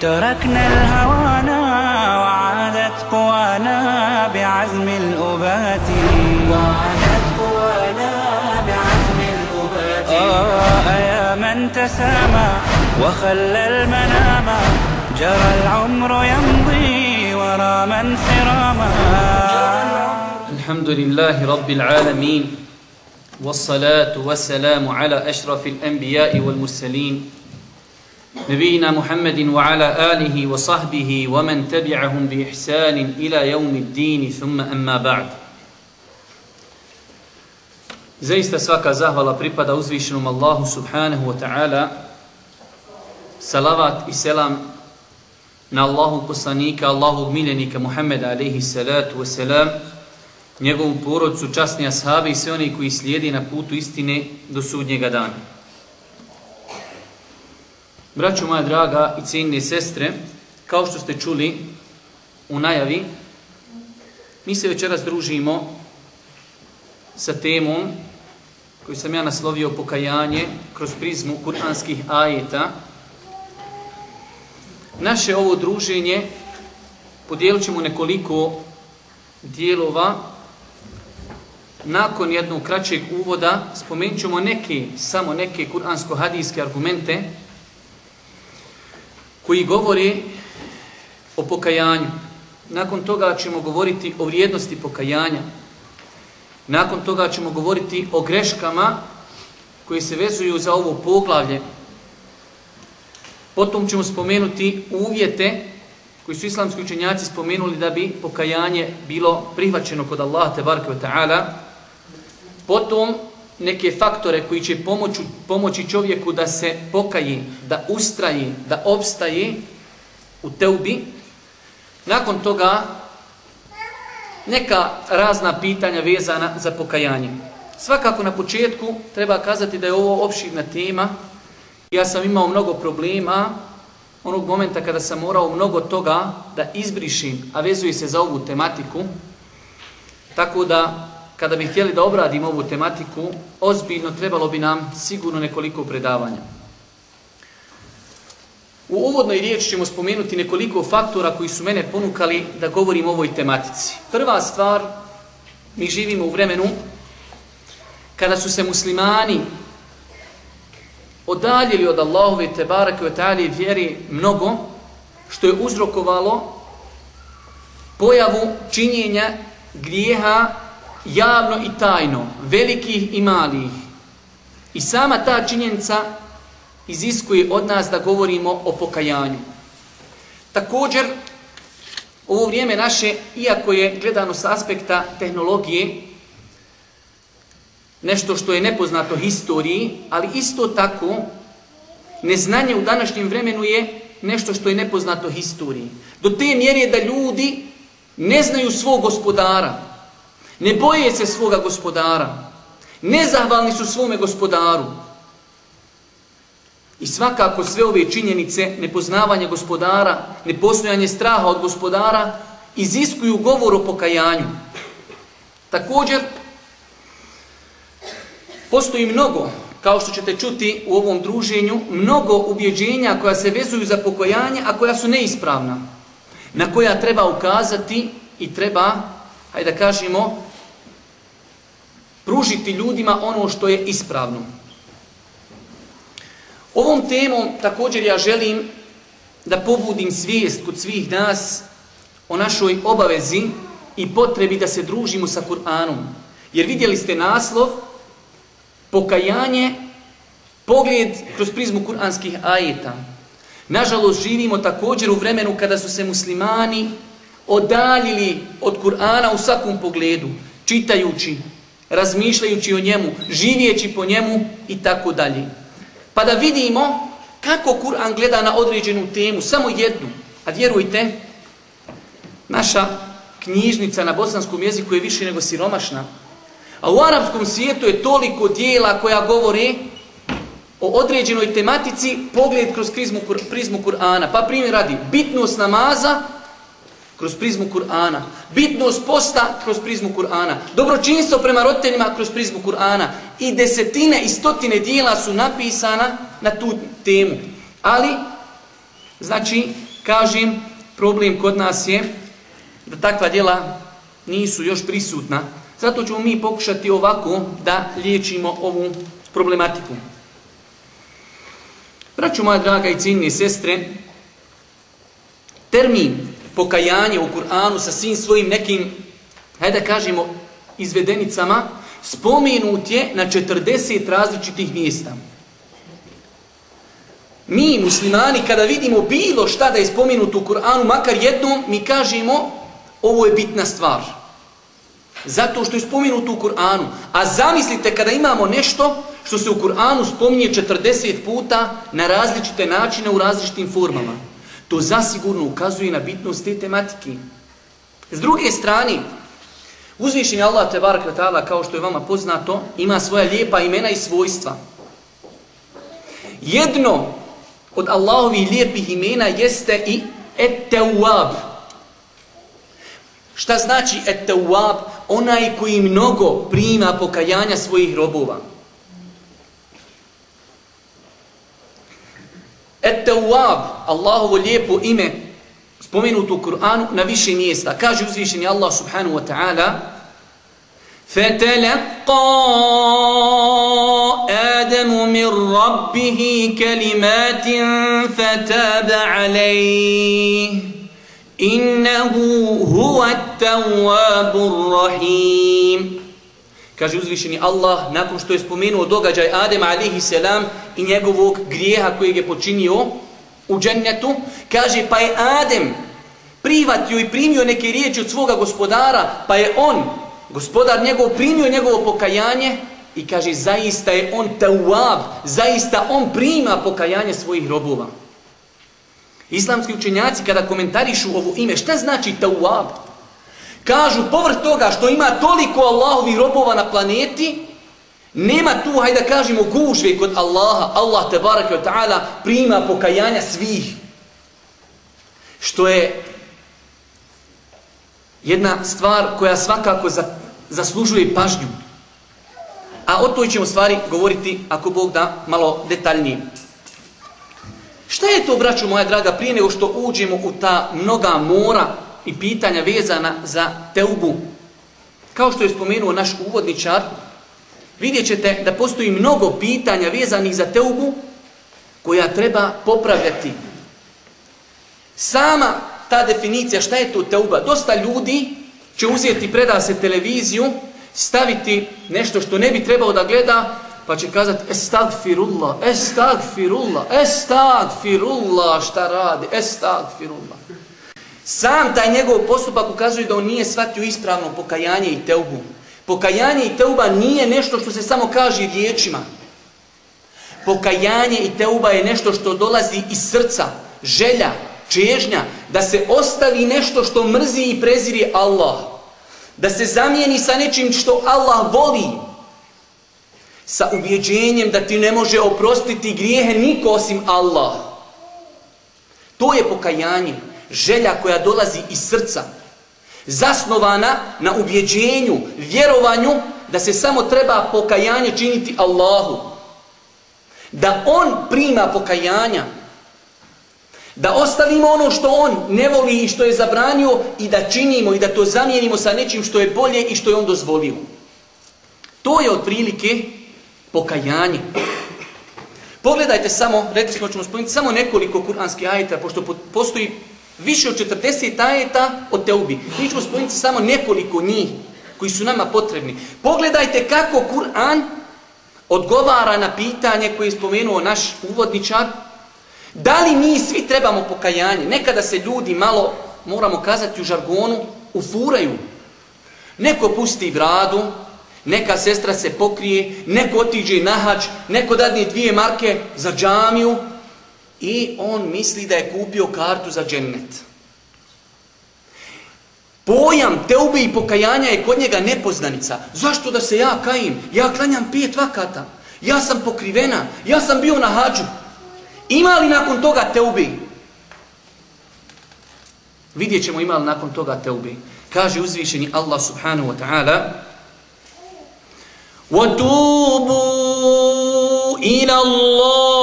تركنا الهوانا وعادت قوانا بعزم الأبات. وعادت قوانا بعزم الأبات. آه يا من تسامى وخلى المنام. جرى العمر يمضي ورا من سراما. الحمد لله رب العالمين والصلاة والسلام على أشرف الأنبياء والمرسلين نبينا محمد وعلى آله وصحبه ومن تبعهم بإحسان إلى يوم الدين ثم أما بعد Zaista svaka zahvala pripada uzvišenom Allahu subhanahu wa ta'ala. Salavat i selam na Allahu poslanika, Allahu miljenika Muhammeda alaihi salatu wa salam, njegovu porodcu, časni ashabi i sve oni koji slijedi na putu istine do sudnjega dana. Braćo moja draga i cijenine sestre, kao što ste čuli u najavi, mi se večeras družimo sa temom koju sam ja naslovio pokajanje kroz prizmu kuranskih ajeta. Naše ovo druženje podijelit ćemo nekoliko dijelova. Nakon jednog kraćeg uvoda spomenut ćemo neke, samo neke kuransko-hadijske argumente koji govori o pokajanju. Nakon toga ćemo govoriti o vrijednosti pokajanja. Nakon toga ćemo govoriti o greškama koje se vezuju za ovo poglavlje. Potom ćemo spomenuti uvjete koji su islamski učenjaci spomenuli da bi pokajanje bilo prihvaćeno kod Allaha ve taala. Potom neke faktore koji će pomoću, pomoći čovjeku da se pokaji, da ustraji, da opstaje u teubi. Nakon toga neka razna pitanja vezana za pokajanje. Svakako na početku treba kazati da je ovo opširna tema. Ja sam imao mnogo problema onog momenta kada sam morao mnogo toga da izbrišim, a vezuje se za ovu tematiku. Tako da kada bi htjeli da obradimo ovu tematiku, ozbiljno trebalo bi nam sigurno nekoliko predavanja. U uvodnoj riječi ćemo spomenuti nekoliko faktora koji su mene ponukali da govorim o ovoj tematici. Prva stvar, mi živimo u vremenu kada su se muslimani odaljili od Allahove tebarake o ta'ali vjeri mnogo, što je uzrokovalo pojavu činjenja grijeha javno i tajno, velikih i malih. I sama ta činjenica iziskuje od nas da govorimo o pokajanju. Također, ovo vrijeme naše, iako je gledano s aspekta tehnologije, nešto što je nepoznato historiji, ali isto tako, neznanje u današnjem vremenu je nešto što je nepoznato historiji. Do te mjere da ljudi ne znaju svog gospodara, ne boje se svoga gospodara, nezahvalni su svome gospodaru, I svakako sve ove činjenice, nepoznavanje gospodara, nepostojanje straha od gospodara, iziskuju govor o pokajanju. Također, postoji mnogo, kao što ćete čuti u ovom druženju, mnogo ubjeđenja koja se vezuju za pokajanje, a koja su neispravna, na koja treba ukazati i treba, hajde da kažemo, pružiti ljudima ono što je ispravno. Ovom temom također ja želim da pobudim svijest kod svih nas o našoj obavezi i potrebi da se družimo sa Kur'anom. Jer vidjeli ste naslov, pokajanje, pogled kroz prizmu kur'anskih ajeta. Nažalost, živimo također u vremenu kada su se muslimani odaljili od Kur'ana u svakom pogledu, čitajući, razmišljajući o njemu, živjeći po njemu i tako dalje. Pa da vidimo kako Kur'an gleda na određenu temu, samo jednu. A vjerujte, Naša knjižnica na bosanskom jeziku je više nego siromašna. A u arapskom svijetu je toliko dijela koja govore o određenoj tematici pogled kroz prizmu, Kur'ana. Pa primjer radi, bitnost namaza kroz prizmu Kur'ana. Bitnost posta kroz prizmu Kur'ana. Dobročinstvo prema roditeljima kroz prizmu Kur'ana. I desetine i stotine dijela su napisana na tu temu. Ali, znači, kažem, problem kod nas je da takva djela nisu još prisutna. Zato ćemo mi pokušati ovako da liječimo ovu problematiku. Braću moja draga i ciljne sestre, termin pokajanje u Kur'anu sa svim svojim nekim, hajde da kažemo, izvedenicama, spomenut je na 40 različitih mjesta. Mi, muslimani, kada vidimo bilo šta da je spomenuto u Kur'anu, makar jednom, mi kažemo, ovo je bitna stvar. Zato što je spomenuto u Kur'anu. A zamislite kada imamo nešto što se u Kur'anu spominje 40 puta na različite načine u različitim formama. To zasigurno ukazuje na bitnost te tematike. S druge strane, uzvišenje Allah te ta'ala, kao što je vama poznato, ima svoja lijepa imena i svojstva. Jedno od Allahovih lijepih imena jeste i Et-Tawwab. Šta znači Et-Tawwab? Onaj koji mnogo prima pokajanja svojih robova. Et-Tawwab, Allahovo lijepo ime, spomenuto u Kur'anu na više mjesta. Kaže uzvišeni Allah subhanahu wa ta'ala فَتَلَقَّى آدَمُ مِنْ رَبِّهِ كَلِمَاتٍ فَتَابَ عَلَيْهِ إِنَّهُ هُوَ التَّوَّابُ الرَّحِيمُ Kaže uzvišeni Allah, nakon što je spomenuo događaj Adem alihi selam i njegovog grijeha kojeg je počinio u džennetu, kaže pa je Adem privatio i primio neke riječi od svoga gospodara, pa je on, gospodar njegov, primio njegovo pokajanje i kaže zaista je on tawab, zaista on prima pokajanje svojih robova. Islamski učenjaci kada komentarišu ovo ime, šta znači tawab? Kažu, povrh toga što ima toliko Allahovih robova na planeti, nema tu, hajde da kažemo, gužve kod Allaha. Allah, te barake wa ta'ala, prima pokajanja svih. Što je jedna stvar koja svakako za, zaslužuje pažnju. A o toj ćemo stvari govoriti, ako Bog da, malo detaljnije. Šta je to, braću moja draga, prije nego što uđemo u ta mnoga mora i pitanja vezana za teubu. Kao što je spomenuo naš uvodničar, vidjet ćete da postoji mnogo pitanja vezanih za teubu koja treba popravljati. Sama ta definicija šta je to teuba, dosta ljudi će uzeti preda se televiziju, staviti nešto što ne bi trebao da gleda, pa će kazati estagfirullah, estagfirullah, estagfirullah, šta radi, estagfirullah. Sam taj njegov postupak ukazuje da on nije shvatio ispravno pokajanje i teubu. Pokajanje i teuba nije nešto što se samo kaže riječima. Pokajanje i teuba je nešto što dolazi iz srca, želja, čežnja, da se ostavi nešto što mrzi i preziri Allah. Da se zamijeni sa nečim što Allah voli. Sa ubjeđenjem da ti ne može oprostiti grijehe niko osim Allah. To je pokajanje želja koja dolazi iz srca, zasnovana na ubjeđenju, vjerovanju da se samo treba pokajanje činiti Allahu. Da On prima pokajanja. Da ostavimo ono što On ne voli i što je zabranio i da činimo i da to zamijenimo sa nečim što je bolje i što je On dozvolio. To je otprilike pokajanje. Pogledajte samo, rekli smo ćemo spomenuti, samo nekoliko kuranskih ajeta, pošto postoji Više od 40 ajeta od Teubi. Mi ćemo spomenuti samo nekoliko njih koji su nama potrebni. Pogledajte kako Kur'an odgovara na pitanje koje je spomenuo naš uvodničar. Da li mi svi trebamo pokajanje? Nekada se ljudi malo, moramo kazati u žargonu, ufuraju. Neko pusti bradu, neka sestra se pokrije, neko otiđe na hač, neko dadne dvije marke za džamiju, i on misli da je kupio kartu za džennet. Pojam teube i pokajanja je kod njega nepoznanica. Zašto da se ja kajim? Ja klanjam pet vakata. Ja sam pokrivena. Ja sam bio na hađu. Ima li nakon toga teubi? Vidjet ćemo ima li nakon toga teubi. Kaže uzvišeni Allah subhanahu wa ta'ala وَتُوبُوا إِلَى اللَّهِ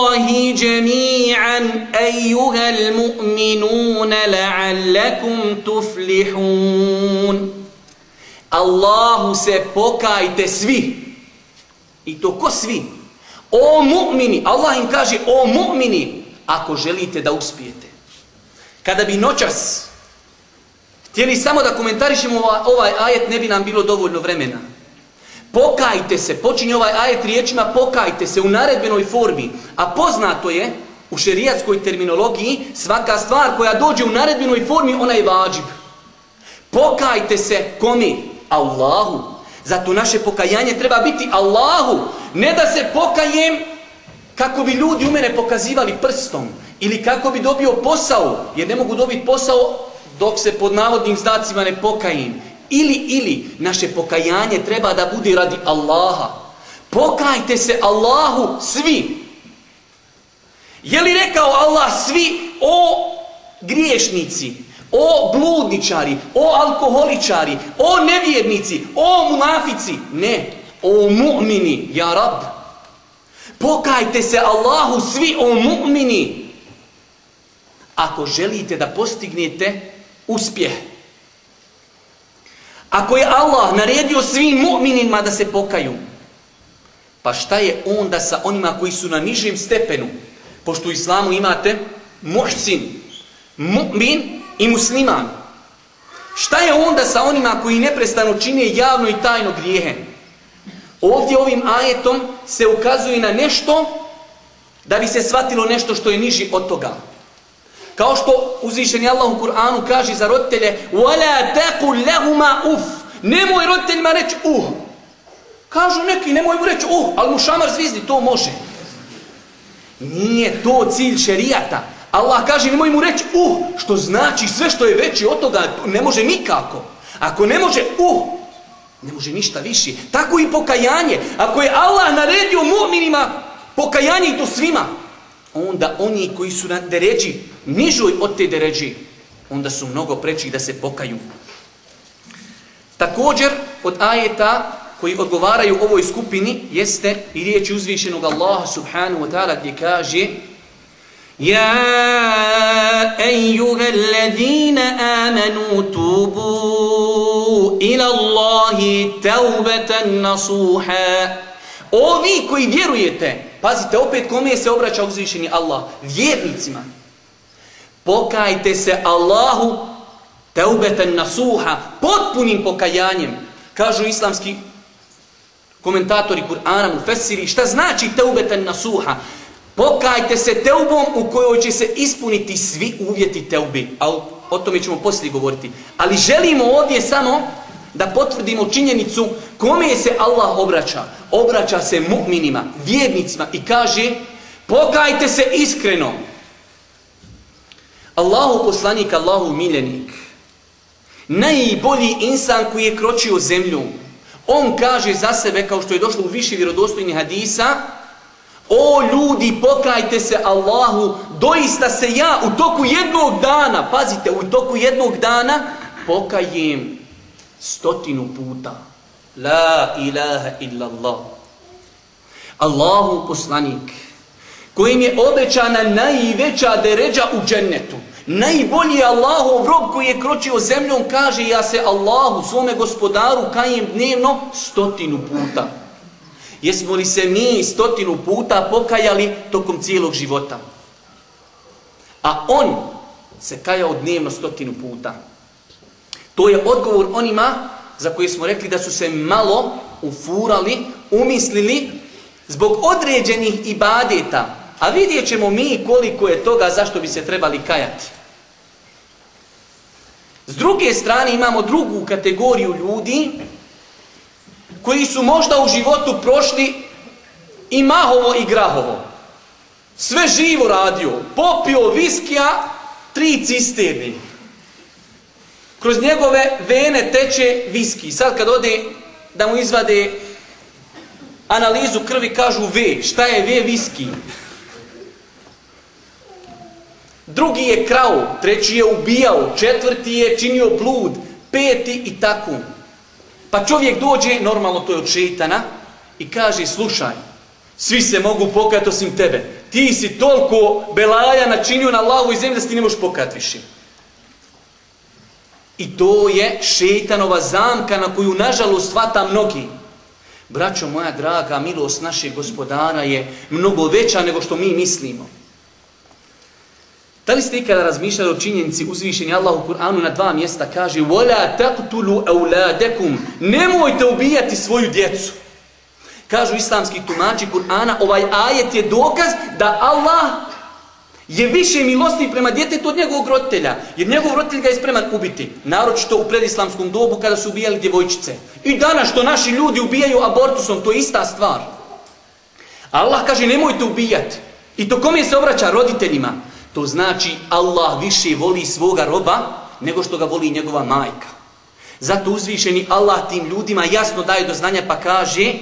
جَمِيعًا أَيُّهَا الْمُؤْمِنُونَ لَعَلَّكُمْ تُفْلِحُونَ Allahu se pokajte svi. I to ko svi? O mu'mini, Allah im kaže, o mu'mini, ako želite da uspijete. Kada bi noćas htjeli samo da komentarišemo ovaj ajet, ne bi nam bilo dovoljno vremena. Pokajte se, počinje ovaj ajet riječima pokajte se u naredbenoj formi. A poznato je u šerijatskoj terminologiji svaka stvar koja dođe u naredbenoj formi ona je vađib. Pokajte se komi? Allahu. Zato naše pokajanje treba biti Allahu. Ne da se pokajem kako bi ljudi u mene pokazivali prstom. Ili kako bi dobio posao. Jer ne mogu dobiti posao dok se pod navodnim znacima ne pokajim. Ili, ili, naše pokajanje treba da bude radi Allaha. Pokajte se Allahu svi. Je li rekao Allah svi o griješnici, o bludničari, o alkoholičari, o nevjernici, o munafici? Ne, o mu'mini, ja rab. Pokajte se Allahu svi o mu'mini. Ako želite da postignete uspjeh, ako je Allah naredio svim mu'minima da se pokaju, pa šta je onda sa onima koji su na nižem stepenu? Pošto u islamu imate muhsin, mu'min i musliman. Šta je onda sa onima koji neprestano čine javno i tajno grijehe? Ovdje ovim ajetom se ukazuje na nešto da bi se shvatilo nešto što je niži od toga. Kao što uzvišeni Allah u Kur'anu kaže za roditelje وَلَا تَقُلْ لَهُمَا uf. Nemoj roditeljima reći uh. Kažu neki, nemoj mu reći uh, ali mu šamar zvizni, to može. Nije to cilj šerijata. Allah kaže nemoj mu reći uh, što znači sve što je veći od toga ne može nikako. Ako ne može uh, ne može ništa više. Tako i pokajanje. Ako je Allah naredio mu'minima pokajanje i to svima, onda oni koji su na deređi, nižoj od te deređi, onda su mnogo preći da se pokaju. Također, od ajeta koji odgovaraju ovoj skupini, jeste i riječ uzvišenog Allaha subhanahu wa ta'ala gdje kaže Ja ejuha alladhina amanu tubu ila Allahi taubatan nasuha Ovi koji vjerujete, pazite opet kome se obraća uzvišeni Allah, vjernicima. Pokajte se Allahu teubeten nasuha, potpunim pokajanjem. Kažu islamski komentatori Kur'ana mu fesiri, šta znači teubeten nasuha? Pokajte se teubom u kojoj će se ispuniti svi uvjeti teubi. A o tome ćemo poslije govoriti. Ali želimo ovdje samo da potvrdimo činjenicu kome se Allah obraća. Obraća se mu'minima, vjernicima i kaže pokajte se iskreno. Allahu poslanik, Allahu miljenik, najbolji insan koji je kročio zemlju, on kaže za sebe, kao što je došlo u više vjerodostojnih hadisa, o ljudi, pokajte se Allahu, doista se ja u toku jednog dana, pazite, u toku jednog dana, pokajem stotinu puta. La ilaha illallah. Allahu poslanik, kojim je obećana najveća deređa u džennetu. Najbolji Allahov rob koji je kročio zemljom kaže ja se Allahu, svome gospodaru, kajem dnevno stotinu puta. Jesmo li se mi stotinu puta pokajali tokom cijelog života? A on se kajao dnevno stotinu puta. To je odgovor onima za koje smo rekli da su se malo ufurali, umislili zbog određenih ibadeta. A vidjet ćemo mi koliko je toga zašto bi se trebali kajati. S druge strane imamo drugu kategoriju ljudi koji su možda u životu prošli i mahovo i grahovo. Sve živo radio, popio viskija, tri cisterni. Kroz njegove vene teče viski. Sad kad ode da mu izvade analizu krvi, kažu V. Šta je V viski? Drugi je krao, treći je ubijao, četvrti je činio blud, peti i tako. Pa čovjek dođe, normalno to je od šeitana, i kaže, slušaj, svi se mogu pokajati osim tebe. Ti si toliko belaja načinio na lavu i zemlju da se ti ne možeš pokajati više. I to je šeitanova zamka na koju nažalost hvata mnogi. Braćo moja draga, milost našeg gospodara je mnogo veća nego što mi mislimo. Da li ste ikada razmišljali o činjenici uzvišenja Allah u Kur'anu na dva mjesta kaže وَلَا تَقْتُلُوا أَوْلَادَكُمْ Nemojte ubijati svoju djecu. Kažu islamski tumači Kur'ana, ovaj ajet je dokaz da Allah je više milosti prema djetetu od njegovog roditelja. Jer njegov roditelj ga je spreman ubiti. Naročito u predislamskom dobu kada su ubijali djevojčice. I danas što naši ljudi ubijaju abortusom, to je ista stvar. Allah kaže nemojte ubijati. I to kome se obraća? Roditeljima. To znači Allah više voli svoga roba nego što ga voli njegova majka. Zato uzvišeni Allah tim ljudima jasno daje do znanja pa kaže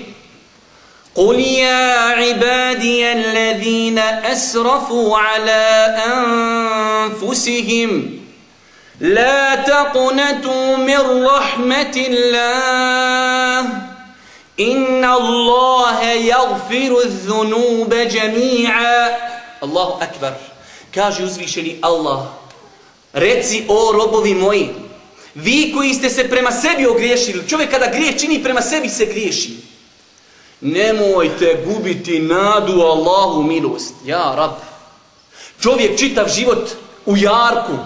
قل يا عبادي الذين أسرفوا على أنفسهم لا تقنطوا من رحمة الله إن الله يغفر الذنوب جميعا الله أكبر Kaže uzvišeni Allah, reci o robovi moji, vi koji ste se prema sebi ogriješili, čovjek kada grije čini prema sebi se griješi. Nemojte gubiti nadu Allahu milost. Ja, rab. Čovjek čitav život u jarku,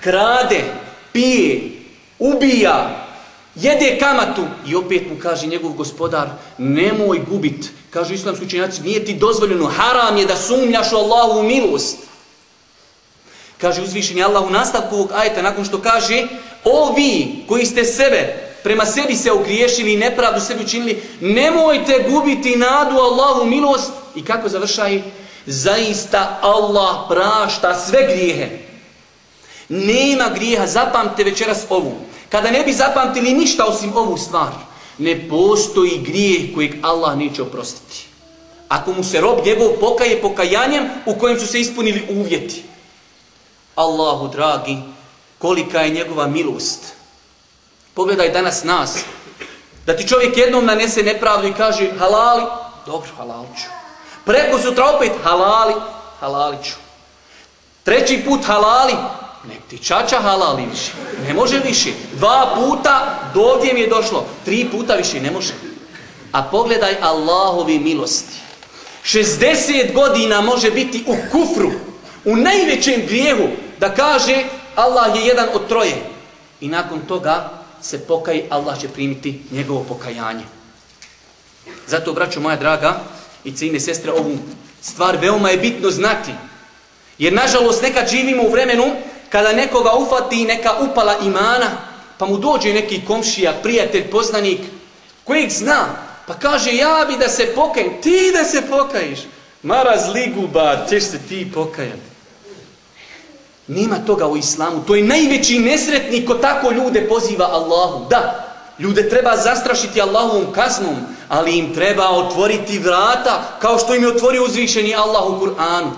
krade, pije, ubija, jede kamatu i opet mu kaže njegov gospodar, nemoj gubit. Kažu islamski učenjaci, nije ti dozvoljeno, haram je da sumnjaš u Allahu milost. Kaže uzvišeni Allah u nastavku ovog ajeta, nakon što kaže, o vi koji ste sebe prema sebi se ogriješili i nepravdu sebi učinili, nemojte gubiti nadu Allahu milost. I kako završaj? Zaista Allah prašta sve grijehe. Nema grijeha, zapamte večeras ovu. Kada ne bi zapamtili ništa osim ovu stvar, ne postoji grijeh kojeg Allah neće oprostiti. Ako mu se rob njegov pokaje pokajanjem u kojem su se ispunili uvjeti. Allahu dragi, kolika je njegova milost. Pogledaj danas nas. Da ti čovjek jednom nanese nepravdu i kaže halali, dobro, halali ću. Preko sutra opet halali, halali ću. Treći put halali, nek ti čača halali više. Ne može više. Dva puta dovdje mi je došlo. Tri puta više ne može. A pogledaj Allahovi milosti. 60 godina može biti u kufru, u najvećem grijehu, da kaže Allah je jedan od troje. I nakon toga se pokaj, Allah će primiti njegovo pokajanje. Zato, braćo moja draga i cijine sestre, ovu stvar veoma je bitno znati. Jer, nažalost, nekad živimo u vremenu kada nekoga ufati neka upala imana, pa mu dođe neki komšija, prijatelj, poznanik, kojeg zna, pa kaže, ja bi da se pokajem, ti da se pokajiš. Mara zliguba, ćeš se ti pokajati. Nema toga u islamu. To je najveći nesretnik ko tako ljude poziva Allahu. Da, ljude treba zastrašiti Allahovom kaznom, ali im treba otvoriti vrata kao što im je otvorio uzvišeni Allah u Kur'anu.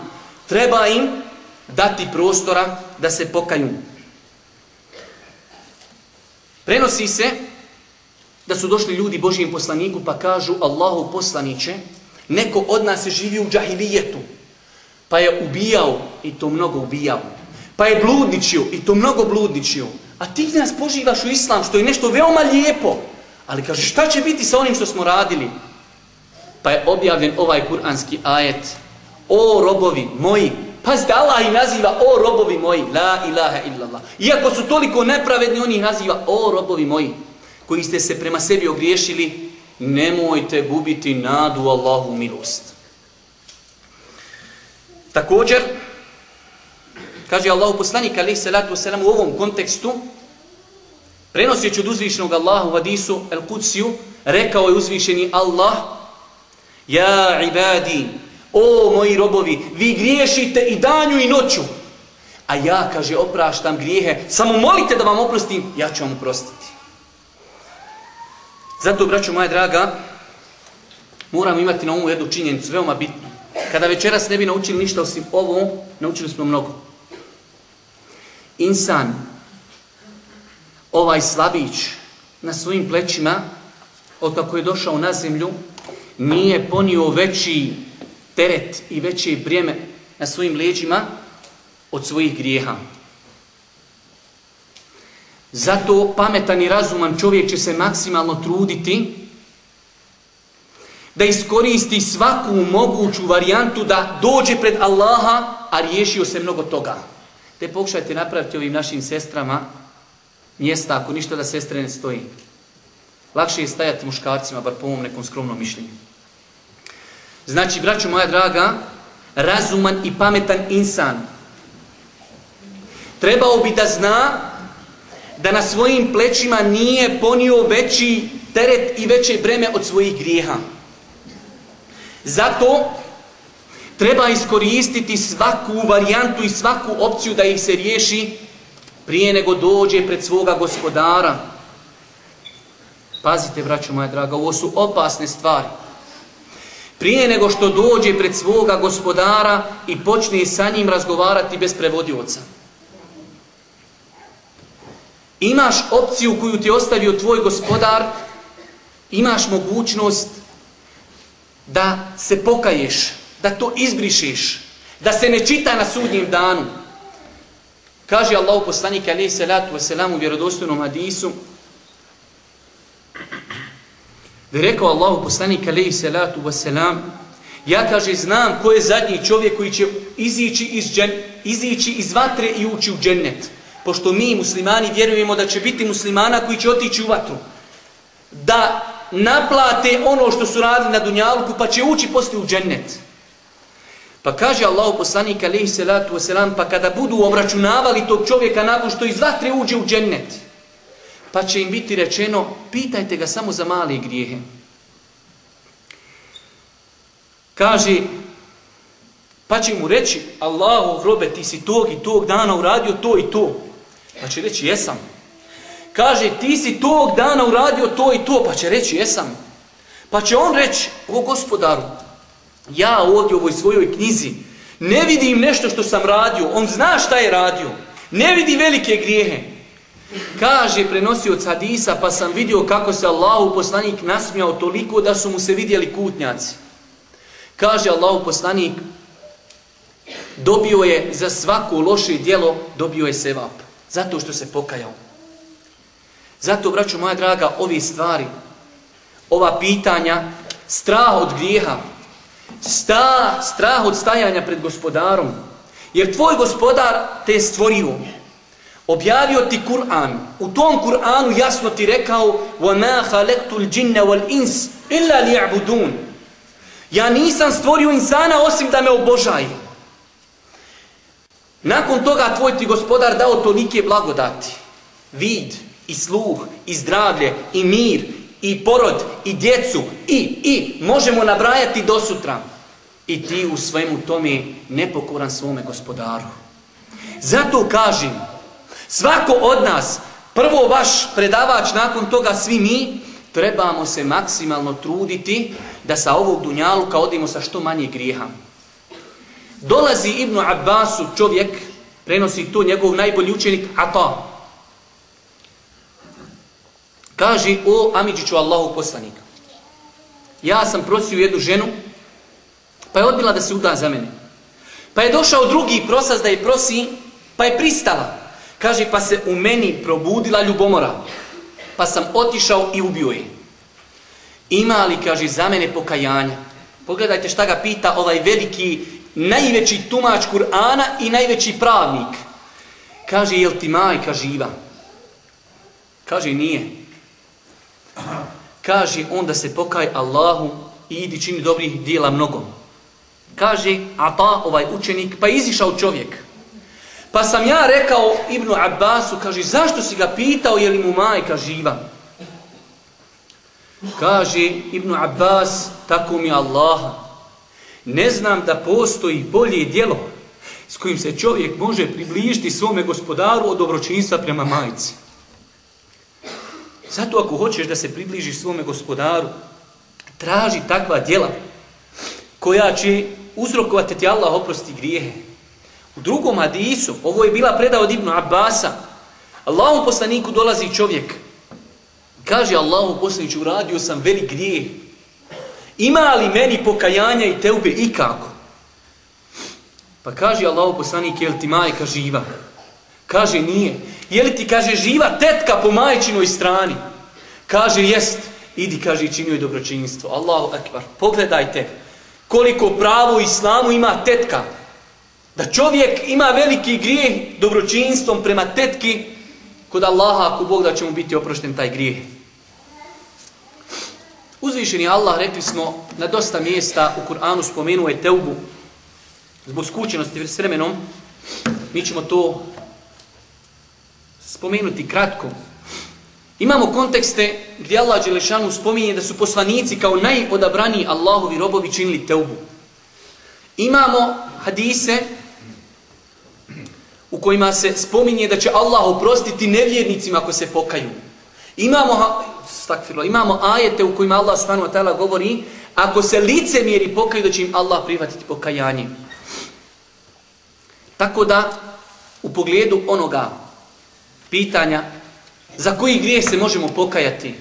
Treba im dati prostora da se pokaju. Prenosi se da su došli ljudi Božijem poslaniku pa kažu Allahu poslaniće, neko od nas je živio u džahilijetu, pa je ubijao i to mnogo ubijao. Pa je bludničio i to mnogo bludničio. A ti nas poživaš u islam, što je nešto veoma lijepo. Ali kaže, šta će biti sa onim što smo radili? Pa je objavljen ovaj kuranski ajet. O robovi moji, pazite, Allah ih naziva o robovi moji, la ilaha illallah. Iako su toliko nepravedni, on ih naziva o robovi moji, koji ste se prema sebi ogriješili, nemojte gubiti nadu Allahu milost. Također, Kaže Allahu poslanik alejhi salatu vesselam u ovom kontekstu prenoseći od uzvišenog Allaha u hadisu El Kudsiju rekao je uzvišeni Allah Ja ibadi o moji robovi vi griješite i danju i noću A ja, kaže, opraštam grijehe. Samo molite da vam oprostim, ja ću vam oprostiti. Zato, braćo moja draga, moramo imati na umu jednu činjenicu, veoma bitnu. Kada večeras ne bi naučili ništa osim ovo, naučili smo mnogo. Insan, ovaj slabić, na svojim plećima, od kako je došao na zemlju, nije ponio veći teret i veće brijeme na svojim leđima od svojih grijeha. Zato pametan i razuman čovjek će se maksimalno truditi da iskoristi svaku moguću varijantu da dođe pred Allaha, a riješio se mnogo toga. Te pokušajte napraviti ovim našim sestrama mjesta, ako ništa da sestre ne stoji. Lakše je stajati muškarcima, bar po ovom nekom skromnom mišljenju. Znači, braćo moja draga, razuman i pametan insan trebao bi da zna da na svojim plećima nije ponio veći teret i veće breme od svojih grijeha. Zato treba iskoristiti svaku varijantu i svaku opciju da ih se riješi prije nego dođe pred svoga gospodara. Pazite, braćo moja draga, ovo su opasne stvari. Prije nego što dođe pred svoga gospodara i počne sa njim razgovarati bez prevodioca. Imaš opciju koju ti ostavio tvoj gospodar, imaš mogućnost da se pokaješ, da to izbrišeš, da se ne čita na sudnjem danu. Kaže Allah poslanik alaihi salatu wasalam u vjerodostojnom hadisu, da je rekao Allah poslanik alaihi salatu wasalam, ja kaže znam ko je zadnji čovjek koji će izići iz, džen, izići iz vatre i ući u džennet. Pošto mi muslimani vjerujemo da će biti muslimana koji će otići u vatru. Da naplate ono što su radili na Dunjalku, pa će ući poslije u džennet. Pa kaže Allah poslanik alaihi salatu wasalam, pa kada budu obračunavali tog čovjeka nakon što iz vatre uđe u džennet, pa će im biti rečeno, pitajte ga samo za male grijehe. Kaže, pa će mu reći, Allahu robe, ti si tog i tog dana uradio to i to. Pa će reći, jesam. Kaže, ti si tog dana uradio to i to, pa će reći, jesam. Pa će on reći, o gospodaru, ja ovdje u ovoj svojoj knjizi ne vidim nešto što sam radio, on zna šta je radio, ne vidi velike grijehe. Kaže, prenosio od hadisa, pa sam vidio kako se Allahu poslanik nasmijao toliko da su mu se vidjeli kutnjaci. Kaže Allahu poslanik, dobio je za svako loše dijelo, dobio je sevap. Zato što se pokajao. Zato, braću moja draga, ovi stvari, ova pitanja, strah od grijeha, sta, strah od stajanja pred gospodarom, jer tvoj gospodar te je stvorio, objavio ti Kur'an, u tom Kur'anu jasno ti rekao وَمَا خَلَقْتُ الْجِنَّ وَالْإِنْسِ إِلَّا لِيَعْبُدُونَ Ja nisam stvorio insana osim da me obožaju. Nakon toga tvoj ti gospodar dao tolike blagodati. Vid, i sluh, i zdravlje, i mir, i porod, i djecu, i, i, možemo nabrajati do sutra. I ti u svemu tome nepokoran svome gospodaru. Zato kažem, svako od nas, prvo vaš predavač, nakon toga svi mi, trebamo se maksimalno truditi da sa ovog dunjaluka odimo sa što manje grijeha. Dolazi Ibnu Abbasu čovjek, prenosi to njegov najbolji učenik Ata. Kaže, o Amidžiću Allahu poslanika. Ja sam prosio jednu ženu, pa je odbila da se uda za mene. Pa je došao drugi prosas da je prosi, pa je pristala. Kaže, pa se u meni probudila ljubomora. Pa sam otišao i ubio je. Ima li, kaže, za mene pokajanja? Pogledajte šta ga pita ovaj veliki, najveći tumač Kur'ana i najveći pravnik. Kaže, jel ti majka živa? Kaže, nije. Kaže, onda se pokaj Allahu i idi čini dobrih dijela mnogo. Kaže, a ta ovaj učenik, pa izišao čovjek. Pa sam ja rekao Ibnu Abbasu, kaže, zašto si ga pitao je li mu majka živa? Kaže Ibnu Abbas, tako mi Allaha, ne znam da postoji bolje djelo s kojim se čovjek može približiti svome gospodaru od dobročinstva prema majci. Zato ako hoćeš da se približiš svome gospodaru, traži takva djela koja će uzrokovati ti Allah oprosti grijehe. U drugom hadisu, ovo je bila predao od Ibnu Abbasa, Allahom poslaniku dolazi čovjek. Kaže Allahom poslaniću, uradio sam velik grijeh. Ima li meni pokajanja i teube ikako? Pa kaže Allahom poslanik, je li ti majka živa? Kaže nije. Je li ti, kaže, živa tetka po majčinoj strani? Kaže, jest. Idi, kaže, i činio je dobročinstvo. Allahu akbar. Pogledajte koliko pravo islamu ima tetka. Da čovjek ima veliki grijeh dobročinstvom prema tetki, kod Allaha, ako Bog da će mu biti oprošten taj grijeh. Uzvišeni Allah, rekli smo, na dosta mjesta u Kur'anu spomenuo je teubu. Zbog skućenosti s vremenom, mi ćemo to spomenuti kratko. Imamo kontekste gdje Allah Đelešanu spominje da su poslanici kao najodabraniji Allahovi robovi činili teubu. Imamo hadise u kojima se spominje da će Allah oprostiti nevjernicima ako se pokaju. Imamo, stakfirlo, imamo ajete u kojima Allah subhanahu wa govori ako se lice mjeri pokaju da će im Allah prihvatiti pokajanje. Tako da u pogledu onoga pitanja za koji grijeh se možemo pokajati,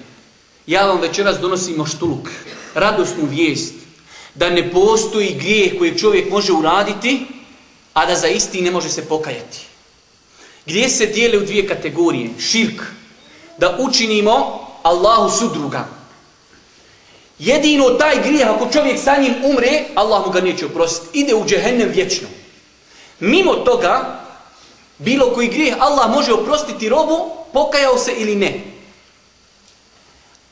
ja vam večeras donosim oštuluk, radosnu vijest, da ne postoji grijeh koji čovjek može uraditi, a da za isti ne može se pokajati. Gdje se dijele u dvije kategorije? Širk. Da učinimo Allahu sudruga. Jedino taj grijeh, ako čovjek sa njim umre, Allah mu ga neće oprostiti. Ide u džehennem vječno. Mimo toga, bilo koji grijeh Allah može oprostiti robu, pokajao se ili ne.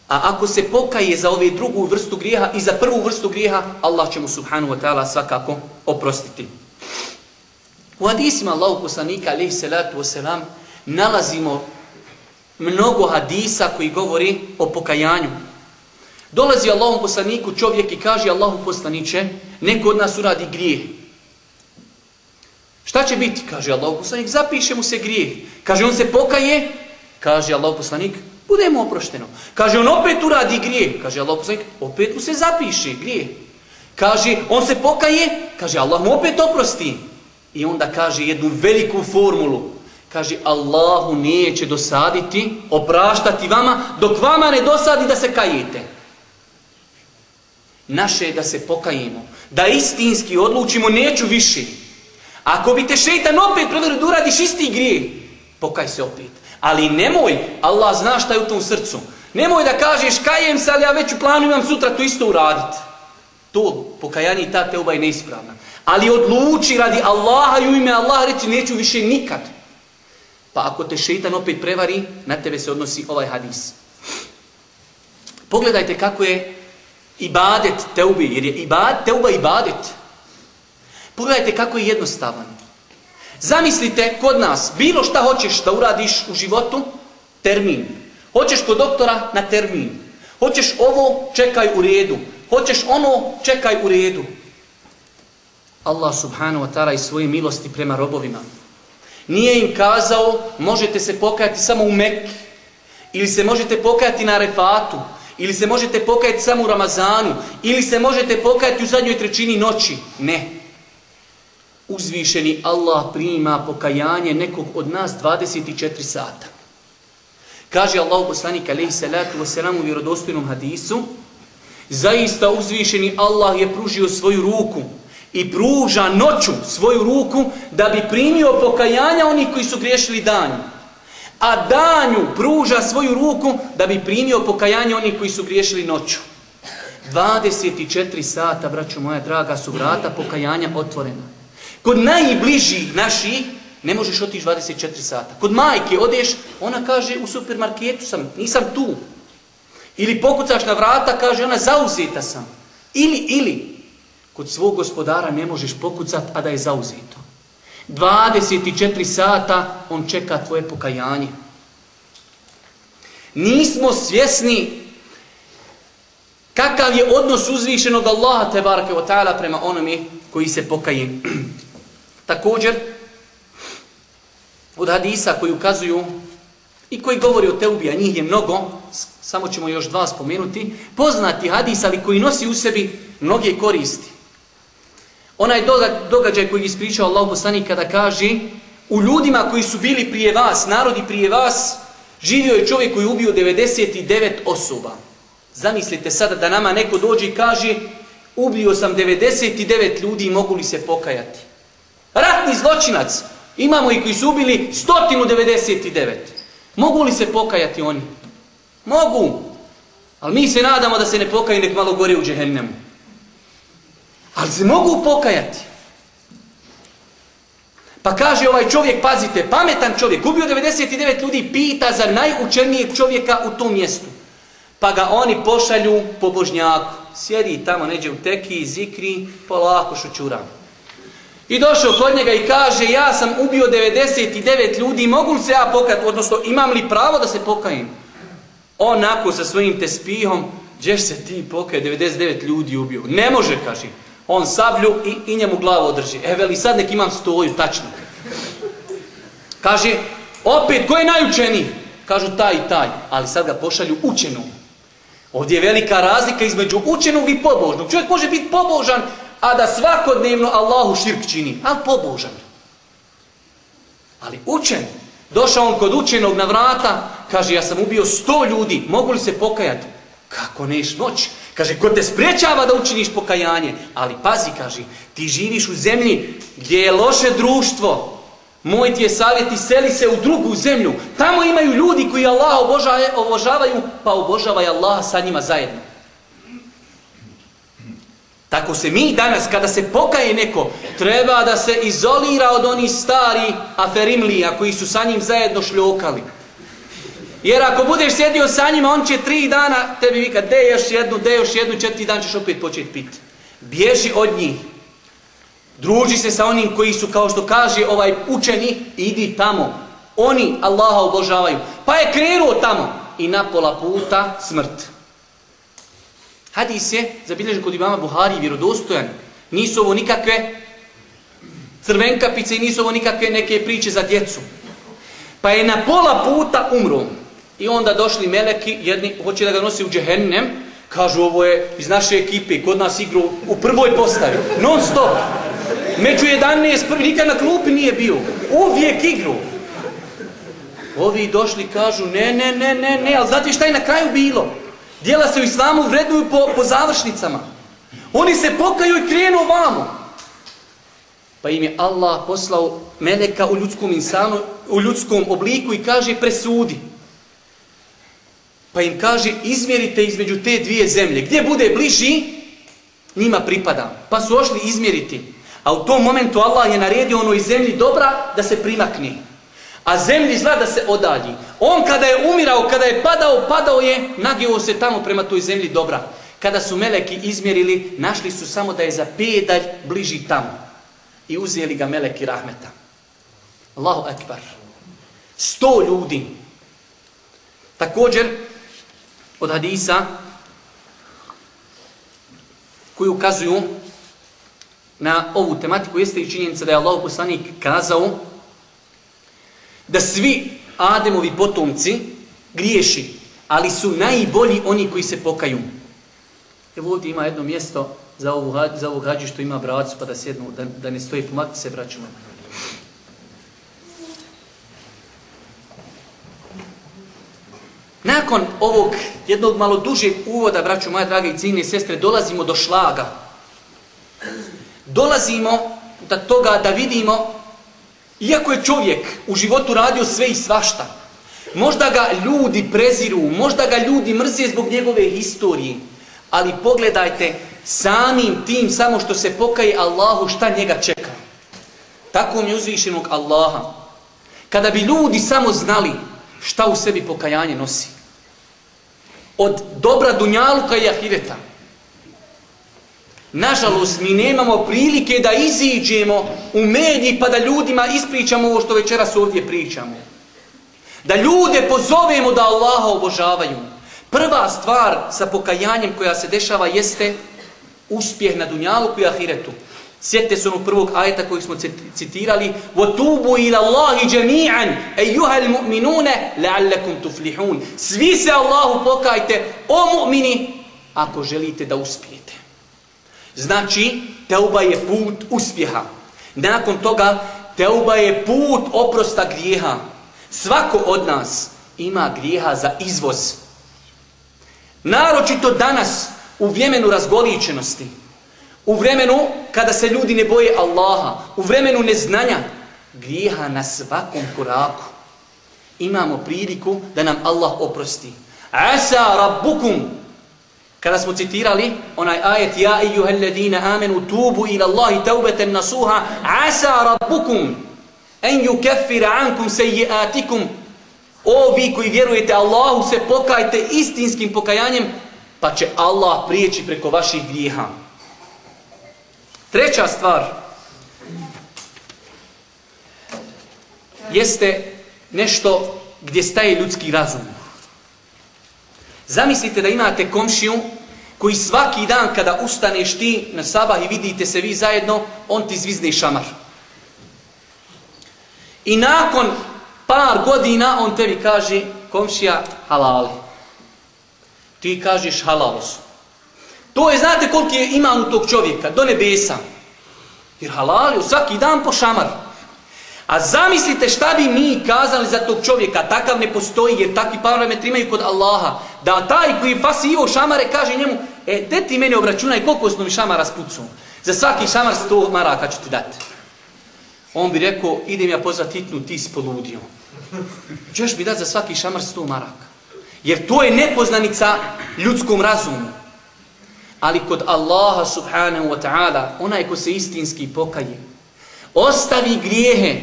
A ako se pokaje za ove drugu vrstu grijeha i za prvu vrstu grijeha, Allah će mu subhanahu wa ta'ala svakako oprostiti. U hadisima Allahu poslanika alaihi salatu wasalam nalazimo mnogo hadisa koji govori o pokajanju. Dolazi Allahom poslaniku čovjek i kaže Allahom poslaniće, neko od nas uradi grijeh. Šta će biti? Kaže Allahom poslanik, zapiše mu se grijeh. Kaže on se pokaje, kaže Allahom poslanik, budemo oprošteno. Kaže on opet uradi grijeh. Kaže Allahom poslanik, opet mu se zapiše grijeh. Kaže on se pokaje, kaže Allah mu opet oprosti. I onda kaže jednu veliku formulu. Kaže, Allahu neće dosaditi, opraštati vama, dok vama ne dosadi da se kajete. Naše je da se pokajemo, da istinski odlučimo, neću više. Ako bi te šeitan opet preverio da uradiš isti grijeh, pokaj se opet. Ali nemoj, Allah zna šta je u tom srcu. Nemoj da kažeš, kajem se, ali ja već u planu imam sutra to isto uraditi. To pokajanje i ta teuba je neispravna. Ali odluči radi Allaha i u ime Allaha reći neću više nikad. Pa ako te šeitan opet prevari, na tebe se odnosi ovaj hadis. Pogledajte kako je ibadet teubi, jer je ibad, teuba ibadet. Pogledajte kako je jednostavan. Zamislite kod nas, bilo šta hoćeš da uradiš u životu, termin. Hoćeš kod doktora na termin. Hoćeš ovo, čekaj u redu. Hoćeš ono, čekaj u redu. Allah subhanahu wa ta'ala i svoje milosti prema robovima. Nije im kazao, možete se pokajati samo u Mekki, ili se možete pokajati na Refatu, ili se možete pokajati samo u Ramazanu, ili se možete pokajati u zadnjoj trećini noći. Ne. Uzvišeni Allah prima pokajanje nekog od nas 24 sata. Kaže Allah poslanik alaihi salatu wasalam u vjerodostojnom hadisu, zaista uzvišeni Allah je pružio svoju ruku, i pruža noću svoju ruku da bi primio pokajanja onih koji su griješili danju. A danju pruža svoju ruku da bi primio pokajanja onih koji su griješili noću. 24 sata, braću moja draga, su vrata pokajanja otvorena. Kod najbližih naših ne možeš otići 24 sata. Kod majke odeš, ona kaže u supermarketu sam, nisam tu. Ili pokucaš na vrata, kaže ona zauzeta sam. Ili, ili, Kod svog gospodara ne možeš pokucat, a da je zauzeto. 24 sata on čeka tvoje pokajanje. Nismo svjesni kakav je odnos uzvišenog Allaha te prema onome koji se pokaje. Također, od hadisa koji ukazuju i koji govori o teubi, a njih je mnogo, samo ćemo još dva spomenuti, poznati hadis, ali koji nosi u sebi mnoge koristi. Onaj događaj koji ispričao Allah poslanik kada kaže u ljudima koji su bili prije vas, narodi prije vas, živio je čovjek koji je ubio 99 osoba. Zamislite sada da nama neko dođe i kaže ubio sam 99 ljudi i mogu li se pokajati. Ratni zločinac. Imamo i koji su ubili 199. Mogu li se pokajati oni? Mogu. Ali mi se nadamo da se ne pokaju nek malo gore u džehennemu. Ali se mogu pokajati. Pa kaže ovaj čovjek, pazite, pametan čovjek, ubio 99 ljudi, pita za najučernijeg čovjeka u tom mjestu. Pa ga oni pošalju po božnjaku. Sjedi tamo neđe u teki, zikri, polako šućuram. I došao kod njega i kaže, ja sam ubio 99 ljudi, mogu li se ja pokajati, odnosno imam li pravo da se pokajem? Onako sa svojim tespihom, gdješ se ti pokaje, 99 ljudi ubio. Ne može, kaže. On sablju i, i njemu glavu održi. E, veli, sad nek imam stoju, tačno. Kaže, opet, ko je najučeniji? Kažu taj i taj, ali sad ga pošalju učenom. Ovdje je velika razlika između učenog i pobožnog. Čovjek može biti pobožan, a da svakodnevno Allahu širk čini, ali pobožan. Ali učen, došao on kod učenog na vrata, kaže, ja sam ubio sto ljudi, mogu li se pokajati? Kako neš moć? Kaže, ko te spriječava da učiniš pokajanje? Ali pazi, kaže, ti živiš u zemlji gdje je loše društvo. Moj ti je savjet i seli se u drugu zemlju. Tamo imaju ljudi koji Allah obožavaju, pa obožavaj Allah sa njima zajedno. Tako se mi danas, kada se pokaje neko, treba da se izolira od onih stari aferimlija koji su sa njim zajedno šljokali. Jer ako budeš sjedio sa njima, on će tri dana tebi vika, de još jednu, de još jednu, četiri dan ćeš opet početi piti. Bježi od njih. Druži se sa onim koji su, kao što kaže ovaj učeni, idi tamo. Oni Allaha obožavaju. Pa je krenuo tamo i na pola puta smrt. Hadis je zabilježen kod imama Buhari vjerodostojan. Nisu ovo nikakve crvenkapice i nisu ovo nikakve neke priče za djecu. Pa je na pola puta umro. I onda došli meleki, jedni hoće da ga nosi u džehennem, kažu ovo je iz naše ekipe, kod nas igru u prvoj postavi, non stop. Među 11 prvi, nikad na klupi nije bio. Uvijek igru. Ovi došli kažu, ne, ne, ne, ne, ne, ali znate šta je na kraju bilo? Dijela se u islamu vrednuju po, po završnicama. Oni se pokaju i krenu vamo. Pa im je Allah poslao meleka u ljudskom insanu, u ljudskom obliku i kaže presudi. Pa im kaže izmjerite između te dvije zemlje. Gdje bude bliži, njima pripada. Pa su ošli izmjeriti. A u tom momentu Allah je naredio onoj zemlji dobra da se primakne. A zemlji zla da se odalji. On kada je umirao, kada je padao, padao je, nagio se tamo prema toj zemlji dobra. Kada su meleki izmjerili, našli su samo da je za pedalj bliži tamo. I uzeli ga meleki rahmeta. Allahu akbar. Sto ljudi. Također, od hadisa, koji ukazuju na ovu tematiku, jeste i činjenica da je Allah poslanik kazao da svi Ademovi potomci griješi, ali su najbolji oni koji se pokaju. Evo ovdje ima jedno mjesto za ovu, za ovu hađu što ima bracu pa da sjednu, da, da ne stoji pomakti se braćima. Nakon ovog jednog malo dužeg uvoda, braću moja draga i cijene sestre, dolazimo do šlaga. Dolazimo do toga da vidimo iako je čovjek u životu radio sve i svašta, možda ga ljudi preziru, možda ga ljudi mrze zbog njegove historije, ali pogledajte samim tim samo što se pokaje Allahu šta njega čeka. Tako mi uzvišenog Allaha. Kada bi ljudi samo znali šta u sebi pokajanje nosi. Od dobra dunjaluka i ahireta. Nažalost, mi nemamo prilike da iziđemo u mediji pa da ljudima ispričamo ovo što večeras ovdje pričamo. Da ljude pozovemo da Allaha obožavaju. Prva stvar sa pokajanjem koja se dešava jeste uspjeh na dunjalu i ahiretu. Sjetite se onog prvog ajeta koji smo citirali وَتُوبُوا إِلَى اللَّهِ جَمِيعًا أَيُّهَا الْمُؤْمِنُونَ لَعَلَّكُمْ تُفْلِحُونَ Svi se Allahu pokajte, o mu'mini, ako želite da uspijete. Znači, teuba je put uspjeha. Nakon toga, teuba je put oprosta grijeha. Svako od nas ima grijeha za izvoz. Naročito danas, u vremenu razgoličenosti, u vremenu kada se ljudi ne boje Allaha, u vremenu neznanja, grijeha na svakom koraku. Imamo priliku da nam Allah oprosti. Asa rabbukum. Kada smo citirali onaj ajet Ja ejuhel ladina amenu tubu ila Allahi taubeten nasuha Asa rabbukum en yukaffira ankum sejiatikum O vi koji vjerujete Allahu se pokajte istinskim pokajanjem pa će Allah prijeći preko vaših grijeha. Treća stvar jeste nešto gdje staje ljudski razum. Zamislite da imate komšiju koji svaki dan kada ustaneš ti na sabah i vidite se vi zajedno, on ti zvizne šamar. I nakon par godina on tebi kaže komšija halali. Ti kažeš halal. To je, znate koliko je iman u tog čovjeka, do nebesa. Jer halal je svaki dan po šamar. A zamislite šta bi mi kazali za tog čovjeka, takav ne postoji jer takvi parametri imaju kod Allaha. Da taj koji fasi ivo šamare kaže njemu, e, de ti meni obračunaj koliko smo mi šamara spucu. Za svaki šamar sto maraka ću ti dati. On bi rekao, idem ja pozvat hitnu, ti si poludio. Češ bi dati za svaki šamar sto maraka. Jer to je nepoznanica ljudskom razumu. Ali kod Allaha subhanahu wa ta'ala, onaj ko se istinski pokaje, ostavi grijehe,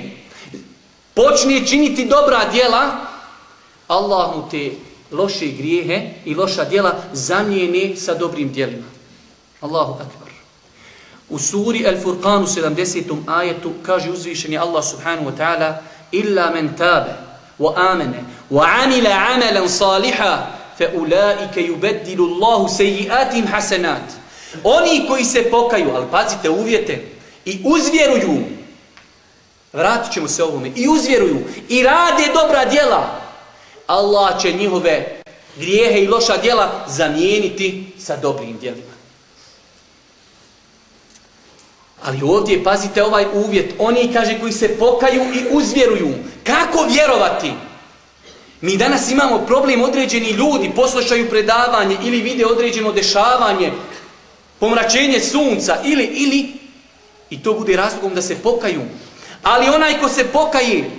počne činiti dobra djela, Allah mu te loše grijehe i loša djela zamijeni sa dobrim djelima. Allahu akbar. U suri Al-Furqanu 70. ajetu kaže uzvišeni Allah subhanahu wa ta'ala illa men tabe wa amene wa amila amalan saliha fe ulaike yubeddilu Allahu sejiatim hasenat. Oni koji se pokaju, ali pazite uvjete, i uzvjeruju, vratit ćemo se ovome, i uzvjeruju, i rade dobra djela, Allah će njihove grijehe i loša djela zamijeniti sa dobrim djelima. Ali ovdje, pazite ovaj uvjet, oni, kaže, koji se pokaju i uzvjeruju. Kako vjerovati? Mi danas imamo problem, određeni ljudi poslušaju predavanje ili vide određeno dešavanje, pomračenje sunca ili, ili, i to bude razlogom da se pokaju. Ali onaj ko se pokaje,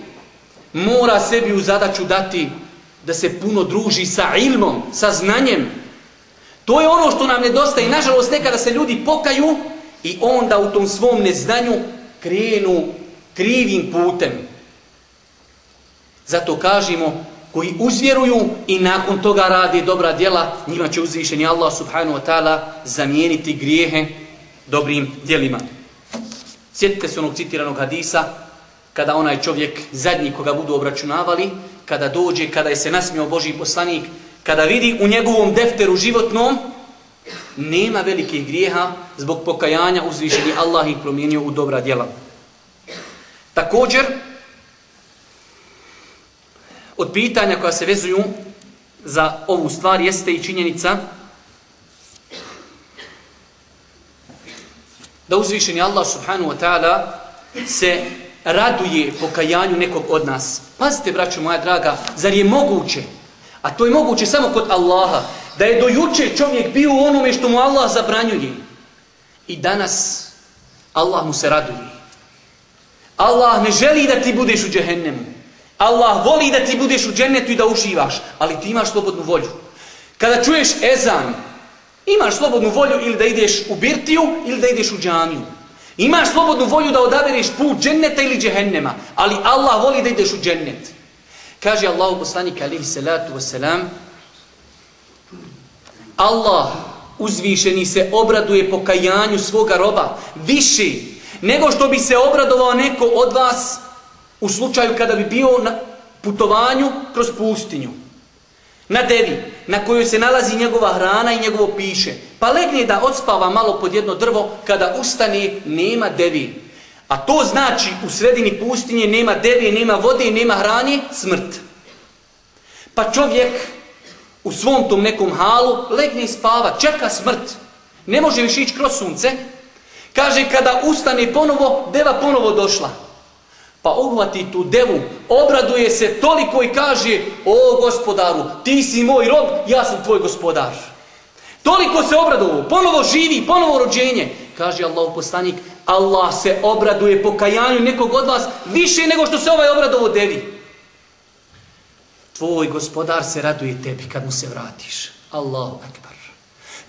mora sebi u zadaću dati da se puno druži sa ilmom, sa znanjem. To je ono što nam nedostaje. Nažalost, nekada se ljudi pokaju i onda u tom svom neznanju krenu krivim putem. Zato kažemo, koji uzvjeruju i nakon toga radi dobra djela, njima će uzvišeni Allah subhanahu wa ta'ala zamijeniti grijehe dobrim djelima. Sjetite se onog citiranog hadisa, kada onaj čovjek zadnji koga budu obračunavali, kada dođe, kada je se nasmio Boži poslanik, kada vidi u njegovom defteru životnom, nema velikih grijeha zbog pokajanja uzvišeni Allah ih promijenio u dobra djela. Također, od pitanja koja se vezuju za ovu stvar jeste i činjenica da uzvišeni Allah subhanahu wa ta'ala se raduje pokajanju nekog od nas. Pazite, braćo moja draga, zar je moguće, a to je moguće samo kod Allaha, da je do juče čovjek bio u onome što mu Allah zabranjuje. I danas Allah mu se raduje. Allah ne želi da ti budeš u džehennemu. Allah voli da ti budeš u džennetu i da uživaš, ali ti imaš slobodnu volju. Kada čuješ ezan, imaš slobodnu volju ili da ideš u birtiju ili da ideš u džamiju. Imaš slobodnu volju da odabereš put dženneta ili džehennema, ali Allah voli da ideš u džennet. Kaže Allahu poslanik alihi salatu wasalam, Allah uzvišeni se obraduje pokajanju svoga roba više nego što bi se obradovao neko od vas u slučaju kada bi bio na putovanju kroz pustinju. na devi, na kojoj se nalazi njegova hrana i njegovo piše. Pa legne da odspava malo pod jedno drvo, kada ustane, nema devi. A to znači u sredini pustinje nema devi, nema vode, nema hrane, smrt. Pa čovjek u svom tom nekom halu legne i spava, čeka smrt. Ne može više ići kroz sunce. Kaže, kada ustane ponovo, deva ponovo došla. Pa uhvati tu devu, obraduje se toliko i kaže, o gospodaru, ti si moj rob, ja sam tvoj gospodar. Toliko se obradovao, ponovo živi, ponovo rođenje. Kaže Allah poslanik, Allah se obraduje pokajanju nekog od vas više nego što se ovaj obradovao devi. Tvoj gospodar se raduje tebi kad mu se vratiš. Allahu akbar.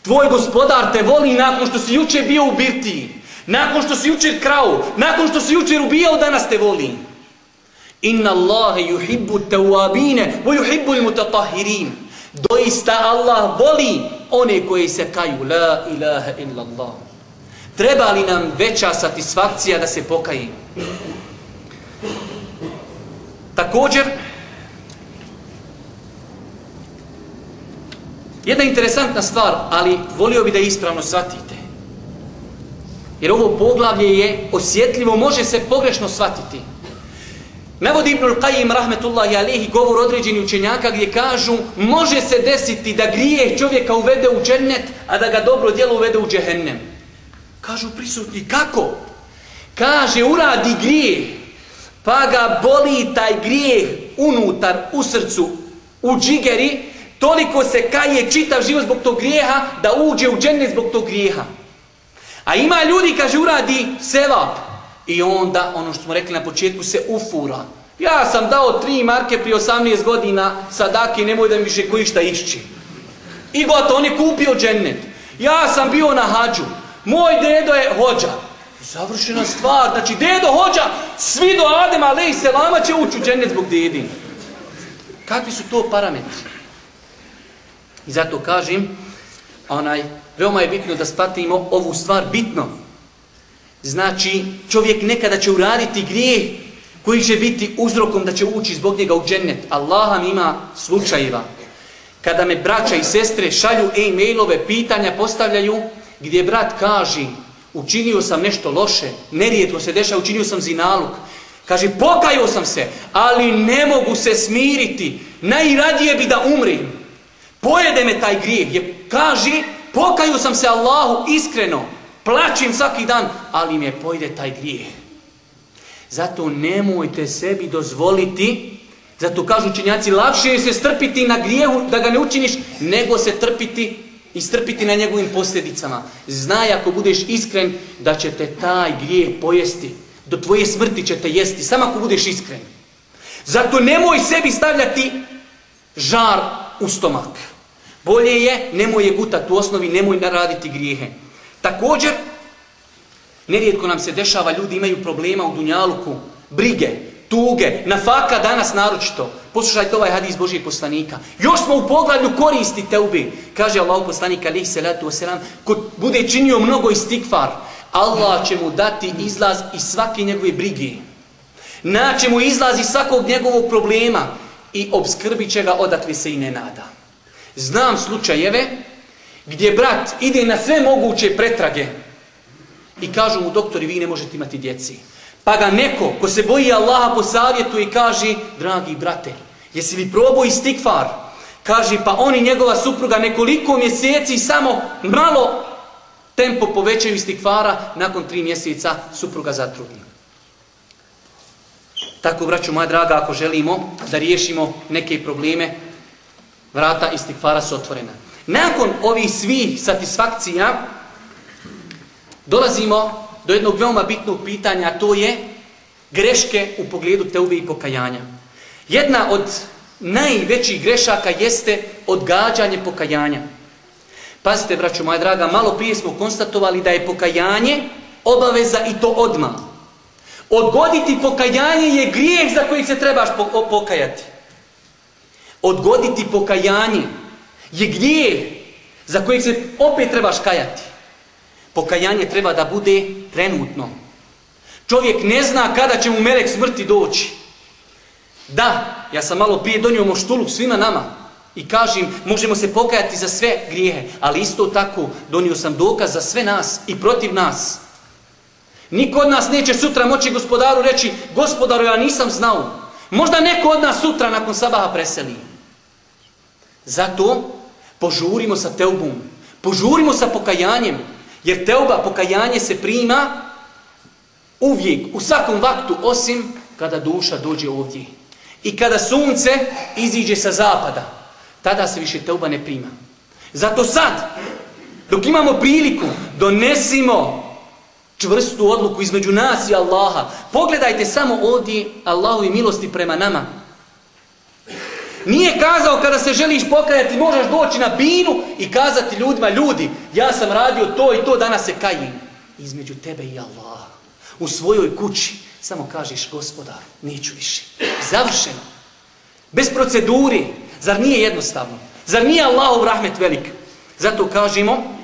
Tvoj gospodar te voli nakon što si juče bio u birtiji. Nakon što si jučer krao, nakon što si jučer ubijao, danas te voli. Inna Allahe yuhibbu tawabine, vo yuhibbu mutatahirin. Doista Allah voli one koji se kaju. La ilaha illa Allah. Treba li nam veća satisfakcija da se pokaji? Također, jedna interesantna stvar, ali volio bi da ispravno shvatite. Jer ovo poglavlje je osjetljivo, može se pogrešno shvatiti. Navodi Ibnul Qajim, rahmetullahi alihi, govor određeni učenjaka gdje kažu može se desiti da grije čovjeka uvede u džennet, a da ga dobro djelo uvede u džehennem. Kažu prisutni, kako? Kaže, uradi grijeh, pa ga boli taj grijeh unutar, u srcu, u džigeri, toliko se kaje čitav život zbog tog grijeha, da uđe u džennet zbog tog grijeha. A ima ljudi, kaže, uradi sevap. I onda, ono što smo rekli na početku, se ufura. Ja sam dao tri marke prije 18 godina sadake, nemoj da mi više koji šta išći. I gotovo, on je kupio džennet. Ja sam bio na hađu. Moj dedo je hođa. Završena stvar. Znači, dedo hođa, svi do Adema, ale i selama će ući u džennet zbog dedi. Kakvi su to parametri? I zato kažem, onaj, veoma je bitno da spatimo ovu stvar bitno. Znači, čovjek nekada će uraditi grijeh koji će biti uzrokom da će ući zbog njega u džennet. Allah mi ima slučajeva. Kada me braća i sestre šalju e-mailove, pitanja postavljaju, gdje brat kaže, učinio sam nešto loše, nerijetko se dešava, učinio sam zinaluk. Kaže, pokajao sam se, ali ne mogu se smiriti. Najradije bi da umrim. Pojede me taj grijeh. Je, kaže, Pokaju sam se Allahu iskreno, plaćim svaki dan, ali mi je pojde taj grijeh. Zato nemojte sebi dozvoliti, zato kažu učenjaci, lakše je se strpiti na grijehu da ga ne učiniš, nego se trpiti i strpiti na njegovim posljedicama. Znaj ako budeš iskren da će te taj grijeh pojesti. Do tvoje smrti će te jesti, samo ako budeš iskren. Zato nemoj sebi stavljati žar u stomak. Bolje je, nemoj je gutati u osnovi, nemoj naraditi grijehe. Također, nerijetko nam se dešava, ljudi imaju problema u dunjaluku, brige, tuge, na faka danas naročito. Poslušajte ovaj hadis Božijeg poslanika. Još smo u pogledu koristi teube. Kaže Allah poslanik alih salatu wasalam, ko bude činio mnogo istikfar, Allah će mu dati izlaz iz svake njegove brige. Naće mu izlaz iz svakog njegovog problema i obskrbit će ga odakle se i ne nada. Znam slučajeve gdje brat ide na sve moguće pretrage i kažu mu doktori vi ne možete imati djeci. Pa ga neko ko se boji Allaha po savjetu i kaže dragi brate jesi li probao istikfar? Kaže pa oni njegova supruga nekoliko mjeseci samo malo tempo povećaju istikfara nakon tri mjeseca supruga zatrudnja. Tako, braću moja draga, ako želimo da riješimo neke probleme, vrata istikfara su otvorena. Nakon ovih svih satisfakcija dolazimo do jednog veoma bitnog pitanja, a to je greške u pogledu teube i pokajanja. Jedna od najvećih grešaka jeste odgađanje pokajanja. Pazite, braćo moja draga, malo prije smo konstatovali da je pokajanje obaveza i to odma. Odgoditi pokajanje je grijeh za koji se trebaš pokajati. Odgoditi pokajanje je grijeh za kojeg se opet trebaš kajati. Pokajanje treba da bude trenutno. Čovjek ne zna kada će mu melek smrti doći. Da, ja sam malo prije donio moštuluk svima nama. I kažem, možemo se pokajati za sve grijehe, ali isto tako donio sam dokaz za sve nas i protiv nas. Niko od nas neće sutra moći gospodaru reći, gospodaru ja nisam znao. Možda neko od nas sutra nakon sabaha preseli. Zato požurimo sa teubom, požurimo sa pokajanjem, jer teuba, pokajanje se prima uvijek, u svakom vaktu, osim kada duša dođe ovdje. I kada sunce iziđe sa zapada, tada se više teuba ne prima. Zato sad, dok imamo priliku, donesimo čvrstu odluku između nas i Allaha. Pogledajte samo ovdje Allahovi milosti prema nama. Nije kazao kada se želiš pokajati, možeš doći na binu i kazati ljudima, ljudi, ja sam radio to i to, danas se kajim. Između tebe i Allaha. U svojoj kući samo kažeš, gospodar, neću više. Završeno. Bez proceduri. Zar nije jednostavno? Zar nije Allahov rahmet velik? Zato kažemo,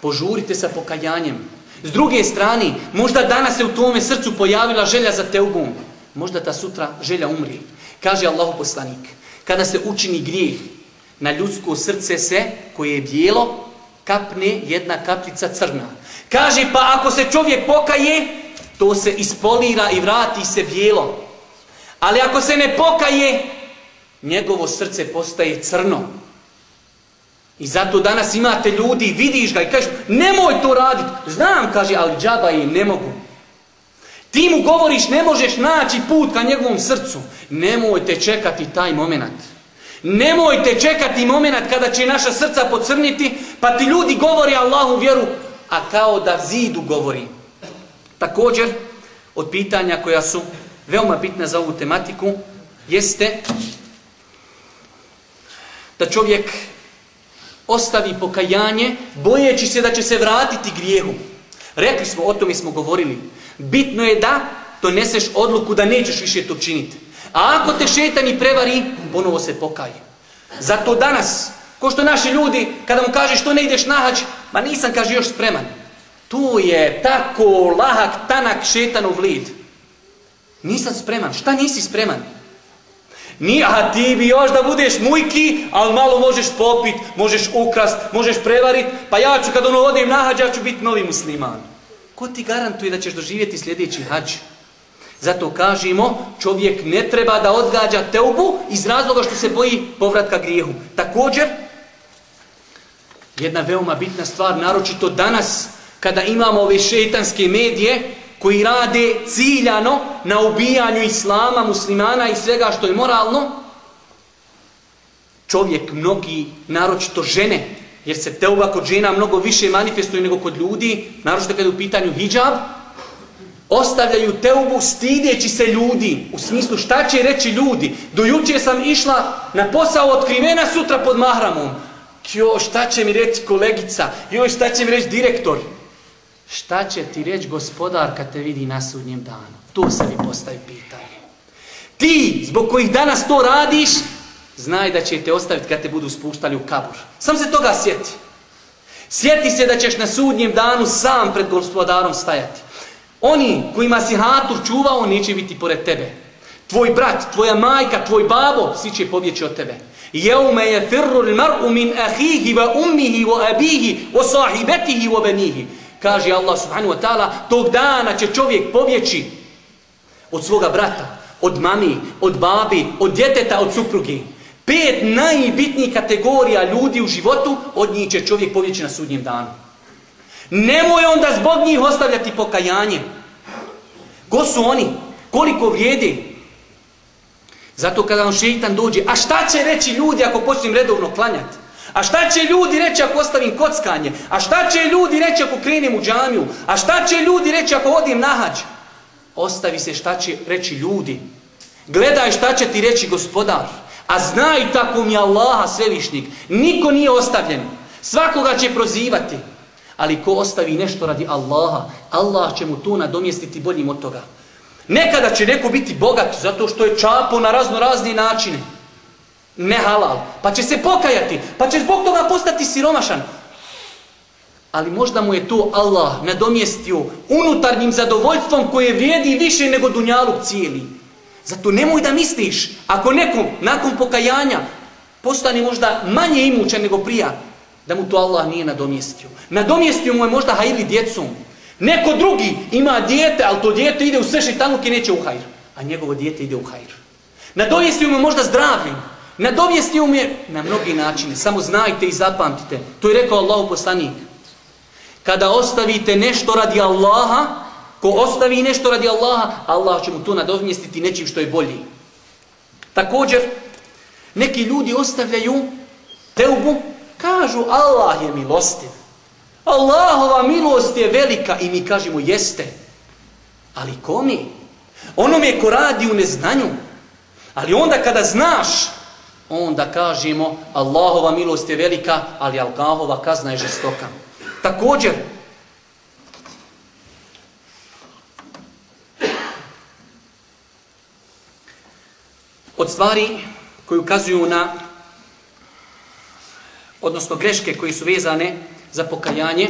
požurite sa pokajanjem. S druge strane, možda danas se u tvome srcu pojavila želja za teubom. Možda ta sutra želja umri. Kaže Allahu poslanik, kada se učini grijeh, na ljudsko srce se, koje je bijelo, kapne jedna kapljica crna. Kaže, pa ako se čovjek pokaje, to se ispolira i vrati se bijelo. Ali ako se ne pokaje, njegovo srce postaje crno. I zato danas imate ljudi, vidiš ga i kažeš, nemoj to raditi. Znam, kaže, ali džaba je, ne mogu. Ti mu govoriš, ne možeš naći put ka njegovom srcu. Nemojte čekati taj moment. Nemojte čekati moment kada će naša srca pocrniti, pa ti ljudi govori Allahu vjeru, a kao da zidu govori. Također, od pitanja koja su veoma bitna za ovu tematiku, jeste da čovjek ostavi pokajanje, bojeći se da će se vratiti grijehu. Rekli smo, o tome smo govorili. Bitno je da doneseš odluku da nećeš više to činiti. A ako te šetani prevari, ponovo se pokaj. Zato danas, ko što naši ljudi, kada mu kažeš što ne ideš na hađ, ma nisam, kaže, još spreman. Tu je tako lahak, tanak šetanov lid. Nisam spreman. Šta nisi spreman? Ni, a ti bi još da budeš mujki, ali malo možeš popit, možeš ukrast, možeš prevarit, pa ja ću kad ono odim na hađ, ja ću biti novi musliman. Ko ti garantuje da ćeš doživjeti sljedeći hađ? Zato kažemo, čovjek ne treba da odgađa teubu iz razloga što se boji povratka grijehu. Također, jedna veoma bitna stvar, naročito danas, kada imamo ove šeitanske medije, koji rade ciljano na ubijanju islama, muslimana i svega što je moralno, čovjek, mnogi, naročito žene, jer se teuba kod žena mnogo više manifestuje nego kod ljudi, naročito kada je u pitanju hijab, ostavljaju teubu stidjeći se ljudi, u smislu šta će reći ljudi. Do juče sam išla na posao otkrivena sutra pod mahramom. Jo, šta će mi reći kolegica? Jo, šta će mi reći direktor? Šta će ti reći gospodar kad te vidi na sudnjem danu? Tu se mi postavi pitanje. Ti, zbog kojih danas to radiš, znaj da će te ostaviti kad te budu spuštali u kabur. Sam se toga sjeti. Sjeti se da ćeš na sudnjem danu sam pred gospodarom stajati. Oni kojima si hatur čuvao, neće biti pored tebe. Tvoj brat, tvoja majka, tvoj babo, svi će pobjeći od tebe. Jeume je firru mar'u min ahihi wa ummihi wa abihi wa sahibetihi wa benihi. Kaže Allah subhanahu wa ta'ala, tog dana će čovjek pobjeći od svoga brata, od mami, od babi, od djeteta, od suprugi. Pet najbitnijih kategorija ljudi u životu, od njih će čovjek pobjeći na sudnjem danu. Nemoj onda zbog njih ostavljati pokajanje. Ko su oni? Koliko vrijedi? Zato kada on šeitan dođe, a šta će reći ljudi ako počnem redovno klanjati? A šta će ljudi reći ako ostavim kockanje? A šta će ljudi reći ako krenem u džamiju? A šta će ljudi reći ako odim na hađ? Ostavi se šta će reći ljudi. Gledaj šta će ti reći gospodar. A znaj tako mi Allaha svevišnjeg. Niko nije ostavljen. Svakoga će prozivati. Ali ko ostavi nešto radi Allaha, Allah će mu to nadomjestiti boljim od toga. Nekada će neko biti bogat zato što je čapo na razno razni načine ne halal, pa će se pokajati, pa će zbog toga postati siromašan. Ali možda mu je to Allah nadomjestio unutarnjim zadovoljstvom koje vrijedi više nego dunjaluk cijeli. Zato nemoj da misliš, ako nekom nakon pokajanja postane možda manje imućan nego prija, da mu to Allah nije nadomjestio. Nadomjestio mu je možda hajri djecom. Neko drugi ima dijete, ali to dijete ide u sve šeitanluk i neće u hajr. A njegovo dijete ide u hajr. Nadomjestio mu je možda zdravljem. Nadomjestio mu je na mnogi načine. Samo znajte i zapamtite. To je rekao Allah poslanik. Kada ostavite nešto radi Allaha, ko ostavi nešto radi Allaha, Allah će mu to nadomjestiti nečim što je bolji. Također, neki ljudi ostavljaju teubu, kažu Allah je milostiv. Allahova milost je velika i mi kažemo jeste. Ali komi? Onome ko radi u neznanju. Ali onda kada znaš, onda kažemo Allahova milost je velika, ali Allahova kazna je žestoka. Također, od stvari koji ukazuju na, odnosno greške koji su vezane za pokajanje,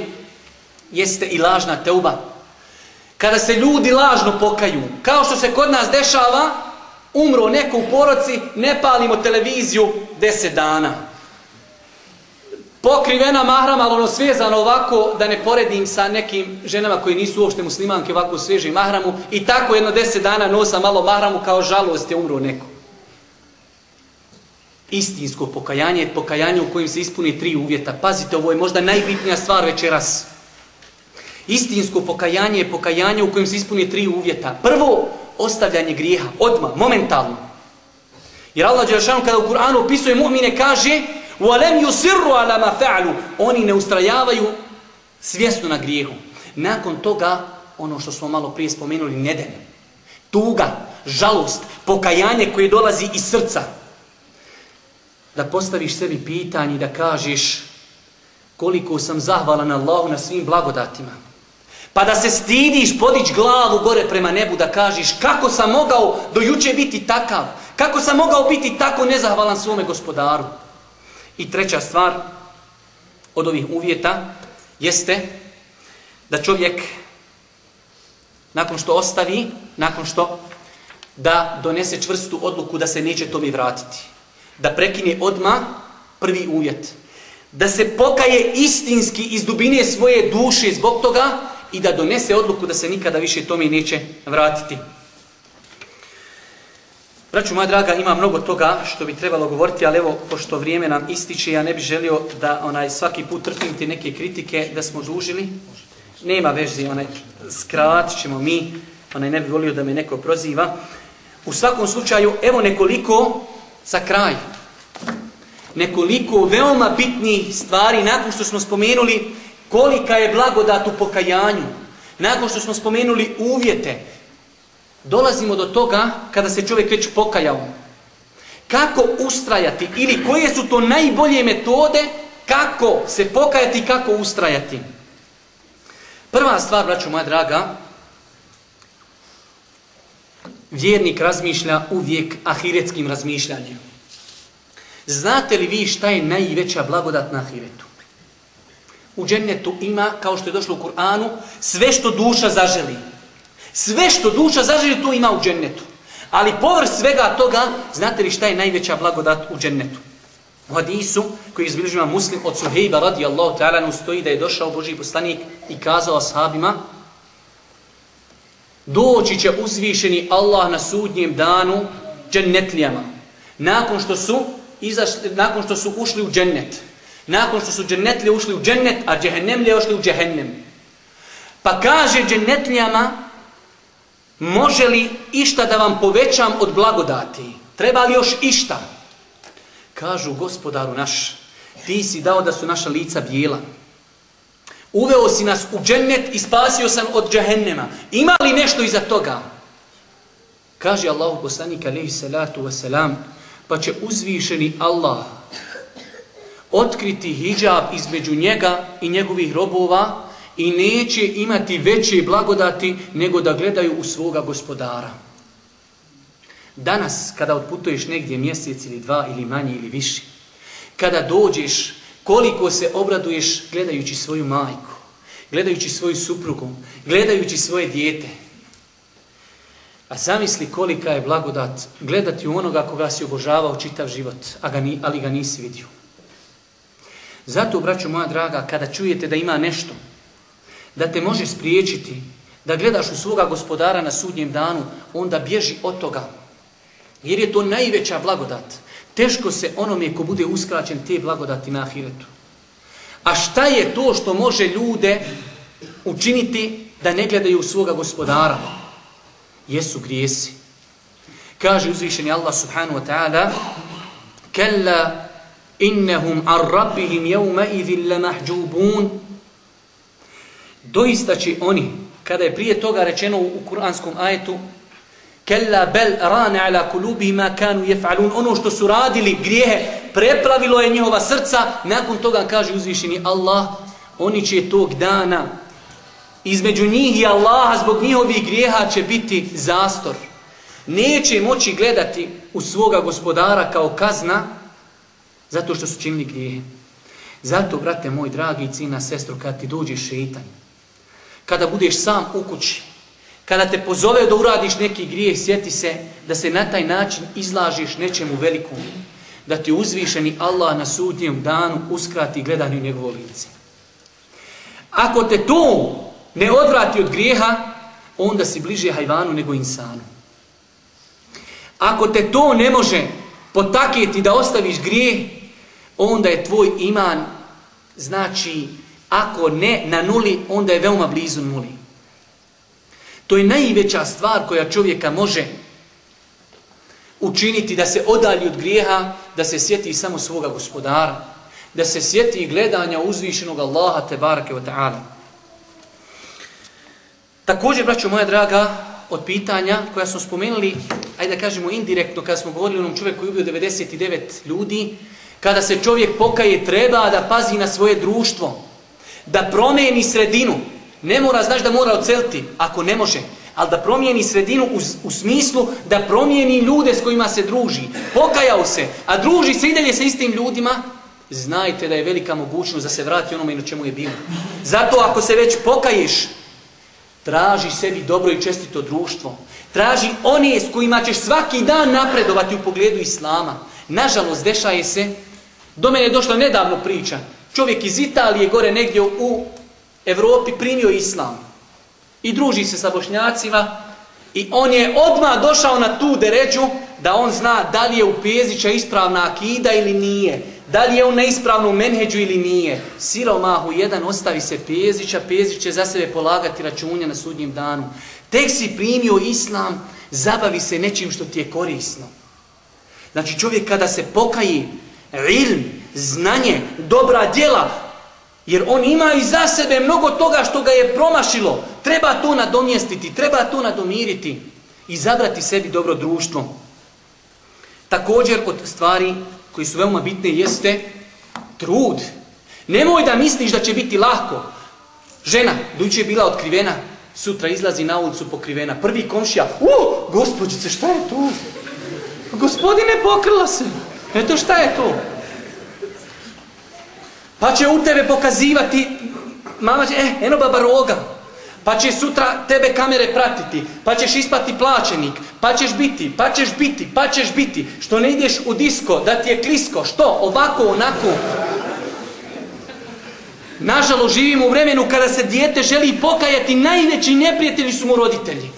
jeste i lažna teuba. Kada se ljudi lažno pokaju, kao što se kod nas dešava, umro neko u poroci, ne palimo televiziju deset dana. Pokrivena mahram, ali ono svezano ovako, da ne poredim sa nekim ženama koji nisu uopšte muslimanke, ovako sveži mahramu, i tako jedno deset dana nosa malo mahramu kao žalost je umro neko. Istinsko pokajanje je pokajanje u kojem se ispuni tri uvjeta. Pazite, ovo je možda najbitnija stvar večeras. Istinsko pokajanje je pokajanje u kojem se ispuni tri uvjeta. Prvo, ostavljanje grijeha, odmah, momentalno. Jer Allah Đerašanu kada u Kur'anu opisuje mu'mine kaže وَلَمْ يُسِرُّ عَلَى مَا فَعْلُ Oni ne ustrajavaju svjesno na grijehu. Nakon toga, ono što smo malo prije spomenuli, neden. Tuga, žalost, pokajanje koje dolazi iz srca da postaviš sebi pitanje i da kažeš koliko sam zahvalan Allahu na svim blagodatima. Pa da se stidiš, podić glavu gore prema nebu da kažeš kako sam mogao do juče biti takav, kako sam mogao biti tako nezahvalan svome gospodaru. I treća stvar od ovih uvjeta jeste da čovjek nakon što ostavi, nakon što da donese čvrstu odluku da se neće to mi vratiti da prekine odma prvi uvjet. Da se pokaje istinski iz dubine svoje duše zbog toga i da donese odluku da se nikada više tome neće vratiti. Braću moja draga, ima mnogo toga što bi trebalo govoriti, ali evo, pošto vrijeme nam ističe, ja ne bih želio da onaj svaki put trpim neke kritike da smo dužili. Nema vežzi, onaj, skrat ćemo mi, onaj ne bi volio da me neko proziva. U svakom slučaju, evo nekoliko za kraj. Nekoliko veoma bitnih stvari nakon što smo spomenuli kolika je blagodat u pokajanju. Nakon što smo spomenuli uvjete, dolazimo do toga kada se čovjek već pokajao. Kako ustrajati ili koje su to najbolje metode kako se pokajati i kako ustrajati. Prva stvar, braću moja draga, vjernik razmišlja uvijek ahiretskim razmišljanjem. Znate li vi šta je najveća blagodat na ahiretu? U džennetu ima, kao što je došlo u Kur'anu, sve što duša zaželi. Sve što duša zaželi, to ima u džennetu. Ali površ svega toga, znate li šta je najveća blagodat u džennetu? U hadisu koji izbilježima muslim od Suhejba radijallahu ta'ala stoji da je došao Boži poslanik i kazao ashabima Doći će uzvišeni Allah na sudnjem danu džennetlijama. Nakon što su izašli, nakon što su ušli u džennet. Nakon što su džennetlije ušli u džennet, a džehennemlije ušli u džehennem. Pa kaže džennetlijama, može li išta da vam povećam od blagodati? Treba li još išta? Kažu gospodaru naš, ti si dao da su naša lica bijela. Uveo si nas u džennet i spasio sam od džahennema. Ima li nešto iza toga? Kaže Allahu poslanik alaihi salatu wasalam, pa će uzvišeni Allah otkriti hijab između njega i njegovih robova i neće imati veće blagodati nego da gledaju u svoga gospodara. Danas, kada odputuješ negdje mjesec ili dva ili manje ili više, kada dođeš koliko se obraduješ gledajući svoju majku, gledajući svoju suprugu, gledajući svoje dijete. A zamisli kolika je blagodat gledati u onoga koga si obožavao čitav život, a ga ni, ali ga nisi vidio. Zato, braćo moja draga, kada čujete da ima nešto, da te može spriječiti, da gledaš u svoga gospodara na sudnjem danu, onda bježi od toga. Jer je to najveća blagodat. Teško se onome ko bude uskraćen te blagodati na ahiretu. A šta je to što može ljude učiniti da ne gledaju svoga gospodara? Jesu grijesi. Kaže uzvišeni Allah subhanahu wa ta'ala Kalla innahum ar rabbihim yawma idhin lamahjubun Doista će oni, kada je prije toga rečeno u kuranskom ajetu Kalla bel rane ala kulubihima kanu jef'alun Ono što su radili grijehe, preplavilo je njihova srca. Nakon toga kaže uzvišeni Allah, oni će tog dana između njih i Allaha zbog njihovih grijeha će biti zastor. Neće moći gledati u svoga gospodara kao kazna zato što su činili grijehe. Zato, brate moj, dragi cina, sestro, kad ti dođe šeitan, kada budeš sam u kući, kada te pozove da uradiš neki grijeh, sjeti se da se na taj način izlažiš nečemu velikom. Da ti uzvišeni Allah na sudnjem danu uskrati gledanju njegovo lice. Ako te to ne odvrati od grijeha, onda si bliže hajvanu nego insanu. Ako te to ne može potaketi da ostaviš grijeh, onda je tvoj iman, znači, ako ne na nuli, onda je veoma blizu nuli. To je najveća stvar koja čovjeka može učiniti da se odalji od grijeha, da se sjeti samo svoga gospodara, da se sjeti gledanja uzvišenog Allaha te barake wa ta'ala. Također, braćo moja draga, od pitanja koja smo spomenuli, ajde da kažemo indirektno, kada smo govorili o onom čovjeku koji ubio 99 ljudi, kada se čovjek pokaje, treba da pazi na svoje društvo, da promeni sredinu, Ne mora, znaš da mora oceliti, ako ne može. Ali da promijeni sredinu u, u smislu da promijeni ljude s kojima se druži. Pokajao se, a druži se i dalje sa istim ljudima, znajte da je velika mogućnost da se vrati onome na čemu je bilo. Zato ako se već pokaješ, traži sebi dobro i čestito društvo. Traži one s kojima ćeš svaki dan napredovati u pogledu Islama. Nažalost, dešaje se, do mene je došla nedavno priča, čovjek iz Italije gore negdje u Evropi primio islam i druži se sa bošnjacima i on je odmah došao na tu deređu da on zna da li je u Pezića ispravna akida ili nije, da li je on na ispravnom menheđu ili nije. Siromahu jedan ostavi se Pezića, Pezić će za sebe polagati računja na sudnjem danu. Tek si primio islam, zabavi se nečim što ti je korisno. Znači čovjek kada se pokaji, ilm, znanje, dobra djela, Jer on ima i za sebe mnogo toga što ga je promašilo. Treba to nadomjestiti, treba to nadomiriti i zabrati sebi dobro društvo. Također od stvari koji su veoma bitne jeste trud. Nemoj da misliš da će biti lahko. Žena, duće je bila otkrivena, sutra izlazi na ulicu pokrivena. Prvi komšija, u, gospođice, šta je to? Gospodine, pokrila se. Eto, šta je to? Pa će u tebe pokazivati, mama će, eh, eno baba roga. Pa će sutra tebe kamere pratiti, pa ćeš ispati plaćenik, pa ćeš biti, pa ćeš biti, pa ćeš biti. Što ne ideš u disko, da ti je klisko, što? Ovako, onako. Nažalost, živimo u vremenu kada se dijete želi pokajati, najveći neprijatelji su mu roditelji.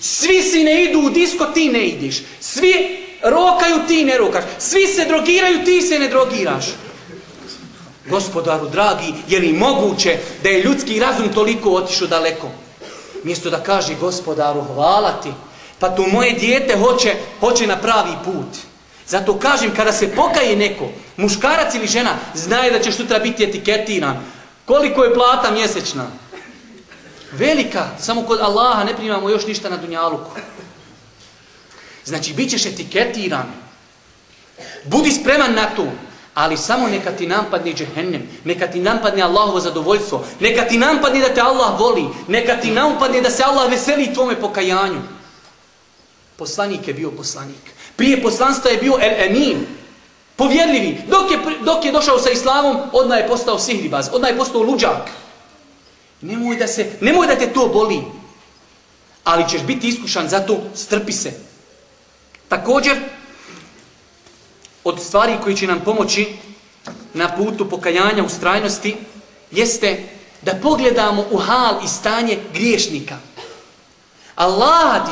Svi si ne idu u disko, ti ne ideš. Svi rokaju, ti ne rokaš. Svi se drogiraju, ti se ne drogiraš. Gospodaru dragi, je li moguće da je ljudski razum toliko otišao daleko? Mjesto da kaže gospodaru hvala ti, pa to moje dijete hoće, hoće na pravi put. Zato kažem, kada se pokaje neko, muškarac ili žena, znaje da ćeš sutra biti etiketiran. Koliko je plata mjesečna? Velika, samo kod Allaha ne primamo još ništa na dunjaluku. Znači, bit ćeš etiketiran. Budi spreman na to. Ali samo neka ti nampadne džehennem, neka ti nampadne Allahovo zadovoljstvo, neka ti nampadne da te Allah voli, neka ti nampadne da se Allah veseli tvome pokajanju. Poslanik je bio poslanik. Prije poslanstva je bio el emin, povjerljivi. Dok je, dok je došao sa islamom, odmah je postao sihribaz, odmah je postao luđak. Nemoj da, se, nemoj da te to boli. Ali ćeš biti iskušan, zato strpi se. Također, od stvari koji će nam pomoći na putu pokajanja u strajnosti, jeste da pogledamo u hal i stanje griješnika. Allah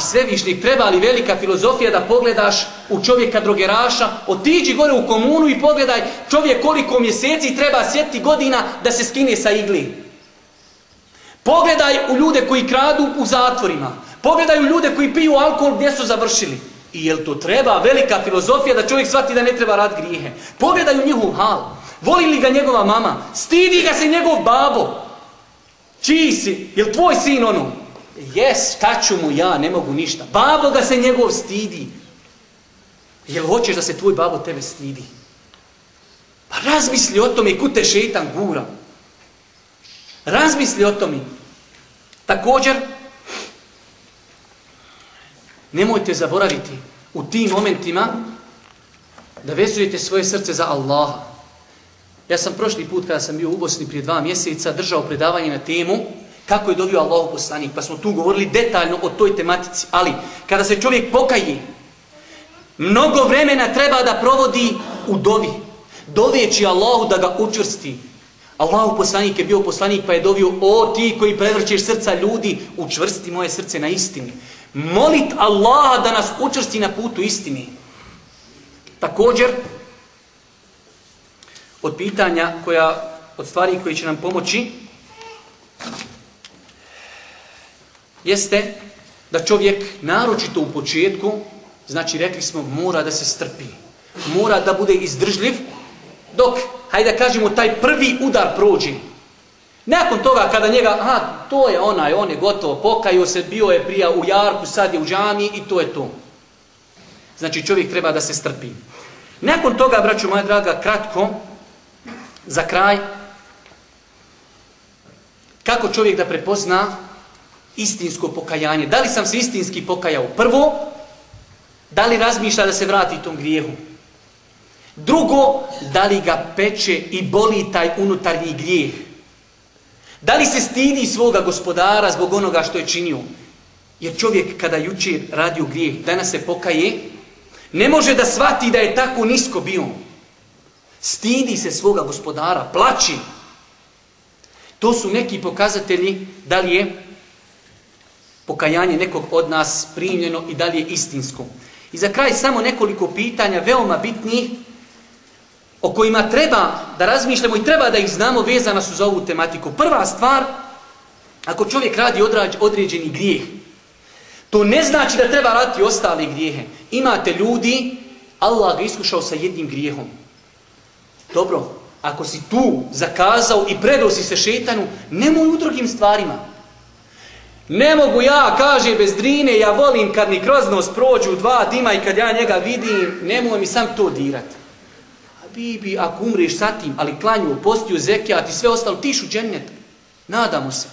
ti treba li velika filozofija da pogledaš u čovjeka drogeraša, otiđi gore u komunu i pogledaj čovjek koliko mjeseci treba sjeti godina da se skine sa igli. Pogledaj u ljude koji kradu u zatvorima. Pogledaj u ljude koji piju alkohol gdje su završili. I jel to treba velika filozofija da čovjek shvati da ne treba rad grijehe? U njihov hal. Voli li ga njegova mama? Stidi ga se njegov babo? Čiji si? Jel tvoj sin ono? Jes, šta ću mu ja, ne mogu ništa. Babo ga se njegov stidi. Jel hoćeš da se tvoj babo tebe stidi? Pa razmisli o tome kud te šeitan gura. Razmisli o tome. Također, nemojte zaboraviti u tim momentima da vezujete svoje srce za Allaha. Ja sam prošli put kada sam bio u Bosni prije dva mjeseca držao predavanje na temu kako je dobio Allahu poslanik, pa smo tu govorili detaljno o toj tematici. Ali, kada se čovjek pokaje, mnogo vremena treba da provodi u dovi. Dovijeći Allahu da ga učvrsti. Allahu poslanik je bio poslanik pa je dovio, o ti koji prevrćeš srca ljudi, učvrsti moje srce na istini. Molit Allaha da nas učvrsti na putu istini. Također, od pitanja koja, od stvari koji će nam pomoći, jeste da čovjek, naročito u početku, znači rekli smo, mora da se strpi. Mora da bude izdržljiv, dok, hajde da kažemo, taj prvi udar prođe. Nakon toga, kada njega, aha, to je onaj, on je gotovo, pokajio se, bio je prija u jarku, sad je u džami i to je to. Znači, čovjek treba da se strpi. Nakon toga, braću moja draga, kratko, za kraj, kako čovjek da prepozna istinsko pokajanje. Da li sam se istinski pokajao? Prvo, da li razmišlja da se vrati tom grijehu? Drugo, da li ga peče i boli taj unutarnji grijeh? Da li se stidi svoga gospodara zbog onoga što je činio? Jer čovjek kada jučer radio grijeh, danas se pokaje, ne može da shvati da je tako nisko bio. Stidi se svoga gospodara, plaći. To su neki pokazatelji da li je pokajanje nekog od nas primljeno i da li je istinsko. I za kraj samo nekoliko pitanja, veoma bitnih, o kojima treba da razmišljamo i treba da ih znamo vezana su za ovu tematiku. Prva stvar, ako čovjek radi određeni grijeh, to ne znači da treba raditi ostale grijehe. Imate ljudi, Allah ga iskušao sa jednim grijehom. Dobro, ako si tu zakazao i predao si se šetanu, nemoj u drugim stvarima. Ne mogu ja, kaže bez drine, ja volim kad mi kroz nos prođu dva dima i kad ja njega vidim, nemoj mi sam to dirati. A bibi, ako umreš sa tim, ali klanju, postiju, zekijat i sve ostalo, tišu džennet. Nadamo se.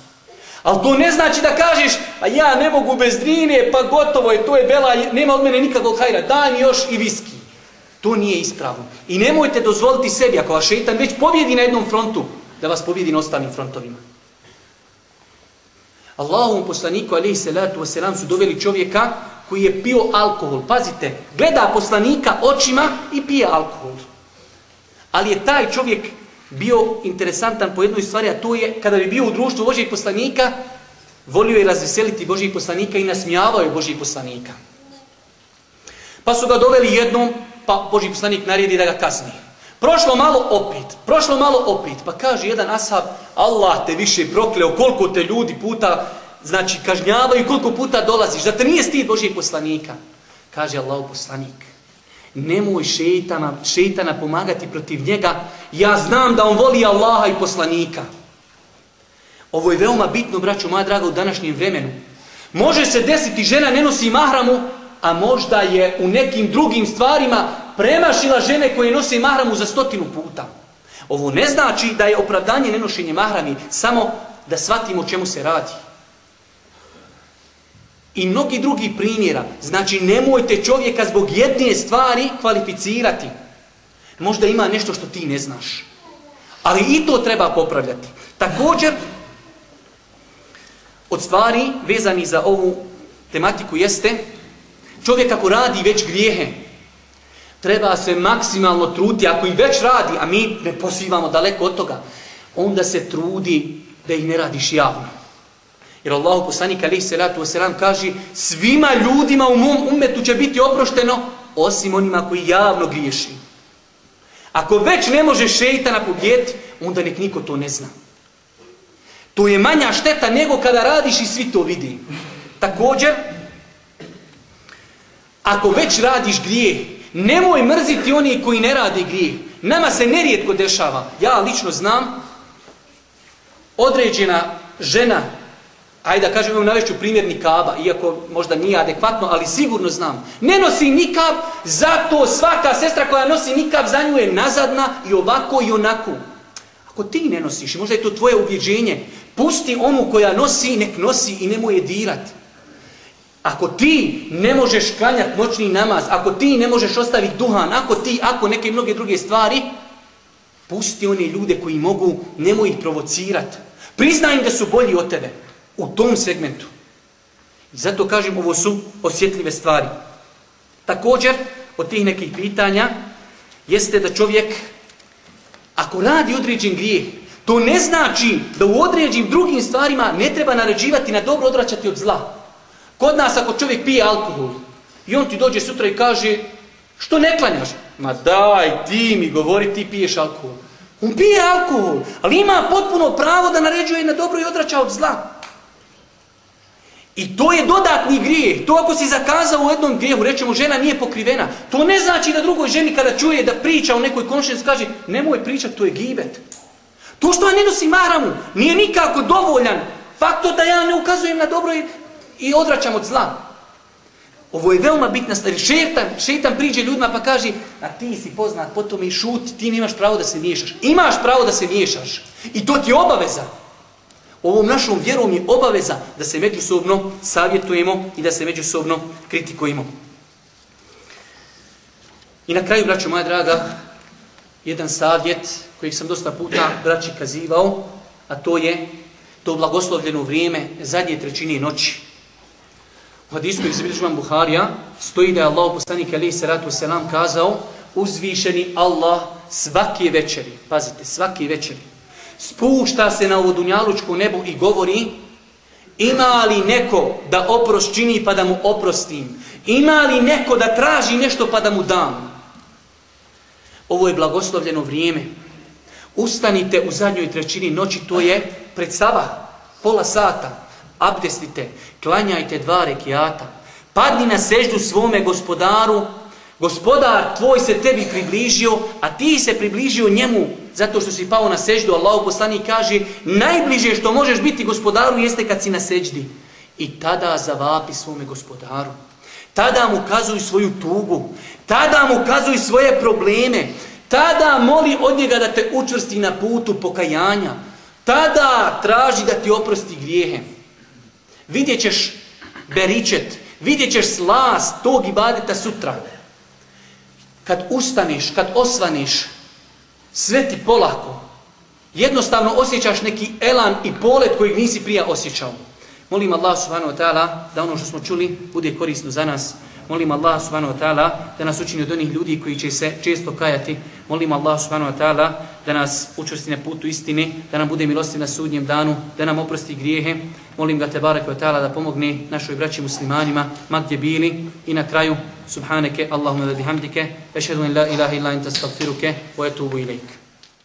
Ali to ne znači da kažeš, a ja ne mogu bez drine, pa gotovo je, to je bela, nema od mene nikakvog hajra, daj mi još i viski. To nije ispravno. I nemojte dozvoliti sebi, ako vas šeitan već pobjedi na jednom frontu, da vas pobjedi na ostalim frontovima. Allahovom poslaniku alaihi salatu wasalam su doveli čovjeka koji je pio alkohol. Pazite, gleda poslanika očima i pije alkohol. Ali je taj čovjek bio interesantan po jednoj stvari, a to je kada bi bio u društvu Božijeg poslanika, volio je razveseliti Božijeg poslanika i nasmijavao je Božijeg poslanika. Pa su ga doveli jednom, pa Božji poslanik naredi da ga kazni. Prošlo malo opet, prošlo malo opet, pa kaže jedan ashab, Allah te više prokleo, koliko te ljudi puta, znači, kažnjavaju, koliko puta dolaziš, da te nije stid Božijeg poslanika. Kaže Allah poslanik, nemoj šeitana, šeitana pomagati protiv njega, ja znam da on voli Allaha i poslanika. Ovo je veoma bitno, braću moja draga, u današnjem vremenu. Može se desiti, žena ne nosi mahramu, a možda je u nekim drugim stvarima premašila žene koje nose mahramu za stotinu puta. Ovo ne znači da je opravdanje nenošenje mahrami, samo da shvatimo čemu se radi. I mnogi drugi primjera. Znači, nemojte čovjeka zbog jedne stvari kvalificirati. Možda ima nešto što ti ne znaš. Ali i to treba popravljati. Također, od stvari vezani za ovu tematiku jeste čovjek ako radi već grijehe, treba se maksimalno truditi, ako i već radi, a mi ne posivamo daleko od toga, onda se trudi da ih ne radiš javno. Jer Allah poslanik alaih salatu wasalam kaže svima ljudima u mom umetu će biti oprošteno osim onima koji javno griješi. Ako već ne može šeitana pobijeti, onda nek niko to ne zna. To je manja šteta nego kada radiš i svi to vidi. Također, ako već radiš grijeh, nemoj mrziti oni koji ne rade grijeh. Nama se nerijetko dešava. Ja lično znam, određena žena, ajde da kažem, imam navešću primjer nikaba, iako možda nije adekvatno, ali sigurno znam. Ne nosi nikab, zato svaka sestra koja nosi nikab za nju je nazadna i ovako i onako. Ako ti ne nosiš, možda je to tvoje ubjeđenje, pusti onu koja nosi, nek nosi i nemoj je dirati. Ako ti ne možeš klanjati noćni namaz, ako ti ne možeš ostaviti duhan, ako ti, ako neke mnoge druge stvari, pusti one ljude koji mogu, nemoj ih provocirati. Priznaj im da su bolji od tebe u tom segmentu. Zato kažem, ovo su osjetljive stvari. Također, od tih nekih pitanja, jeste da čovjek, ako radi određen grijeh, to ne znači da u određenim drugim stvarima ne treba naređivati na dobro odraćati od zla. Kod nas ako čovjek pije alkohol i on ti dođe sutra i kaže što ne klanjaš? Ma daj ti mi govori ti piješ alkohol. On pije alkohol, ali ima potpuno pravo da naređuje na dobro i odraća od zla. I to je dodatni grijeh. To ako si zakazao u jednom grijehu, rećemo žena nije pokrivena. To ne znači da drugoj ženi kada čuje da priča o nekoj konšenci kaže nemoj pričati, to je gibet. To što ja ne nosim mahramu nije nikako dovoljan faktor da ja ne ukazujem na dobro i, i od zla. Ovo je veoma bitna stvar. Šetan, šetan priđe ljudima pa kaže a ti si poznat, potom i šuti, ti nemaš pravo da se miješaš. Imaš pravo da se miješaš. I to ti je obaveza. Ovom našom vjerom je obaveza da se međusobno savjetujemo i da se međusobno kritikujemo. I na kraju, braćo moja draga, jedan savjet kojeg sam dosta puta braći kazivao, a to je to blagoslovljeno vrijeme zadnje trećine noći. U hadisku iz Buharija stoji da je Allah poslanik alaih salatu selam kazao uzvišeni Allah svake večeri, pazite, svake večeri, spušta se na ovo dunjalučko nebo i govori ima li neko da oprost čini pa da mu oprostim? Ima li neko da traži nešto pa da mu dam? Ovo je blagoslovljeno vrijeme. Ustanite u zadnjoj trećini noći, to je pred sabah, pola sata. Abdestite, klanjajte dva rekiata. Padni na seždu svome gospodaru. Gospodar tvoj se tebi približio, a ti se približio njemu zato što si pao na seždu. Allah poslani kaže, najbliže što možeš biti gospodaru jeste kad si na seždi. I tada zavapi svome gospodaru. Tada mu kazuj svoju tugu. Tada mu kazuj svoje probleme. Tada moli od njega da te učvrsti na putu pokajanja. Tada traži da ti oprosti grijehe. Vidjet ćeš beričet, vidjet ćeš slast tog ibadeta sutra. Kad ustaneš, kad osvaniš, sve ti polako. Jednostavno osjećaš neki elan i polet kojeg nisi prija osjećao. Molim Allah subhanahu wa ta'ala da ono što smo čuli bude korisno za nas. Molim Allah subhanahu wa ta'ala da nas učini od onih ljudi koji će se često kajati. Molim Allah subhanahu wa ta'ala da nas učvrsti na putu istine, da nam bude milostiv na sudnjem danu, da nam oprosti grijehe. Molim ga te barek ta'ala da pomogne našoj braći muslimanima, ma gdje bili. I na kraju, subhaneke, Allahumma da bihamdike, ešhedu in la ilaha illa anta stagfiruke, wa etubu ilaik.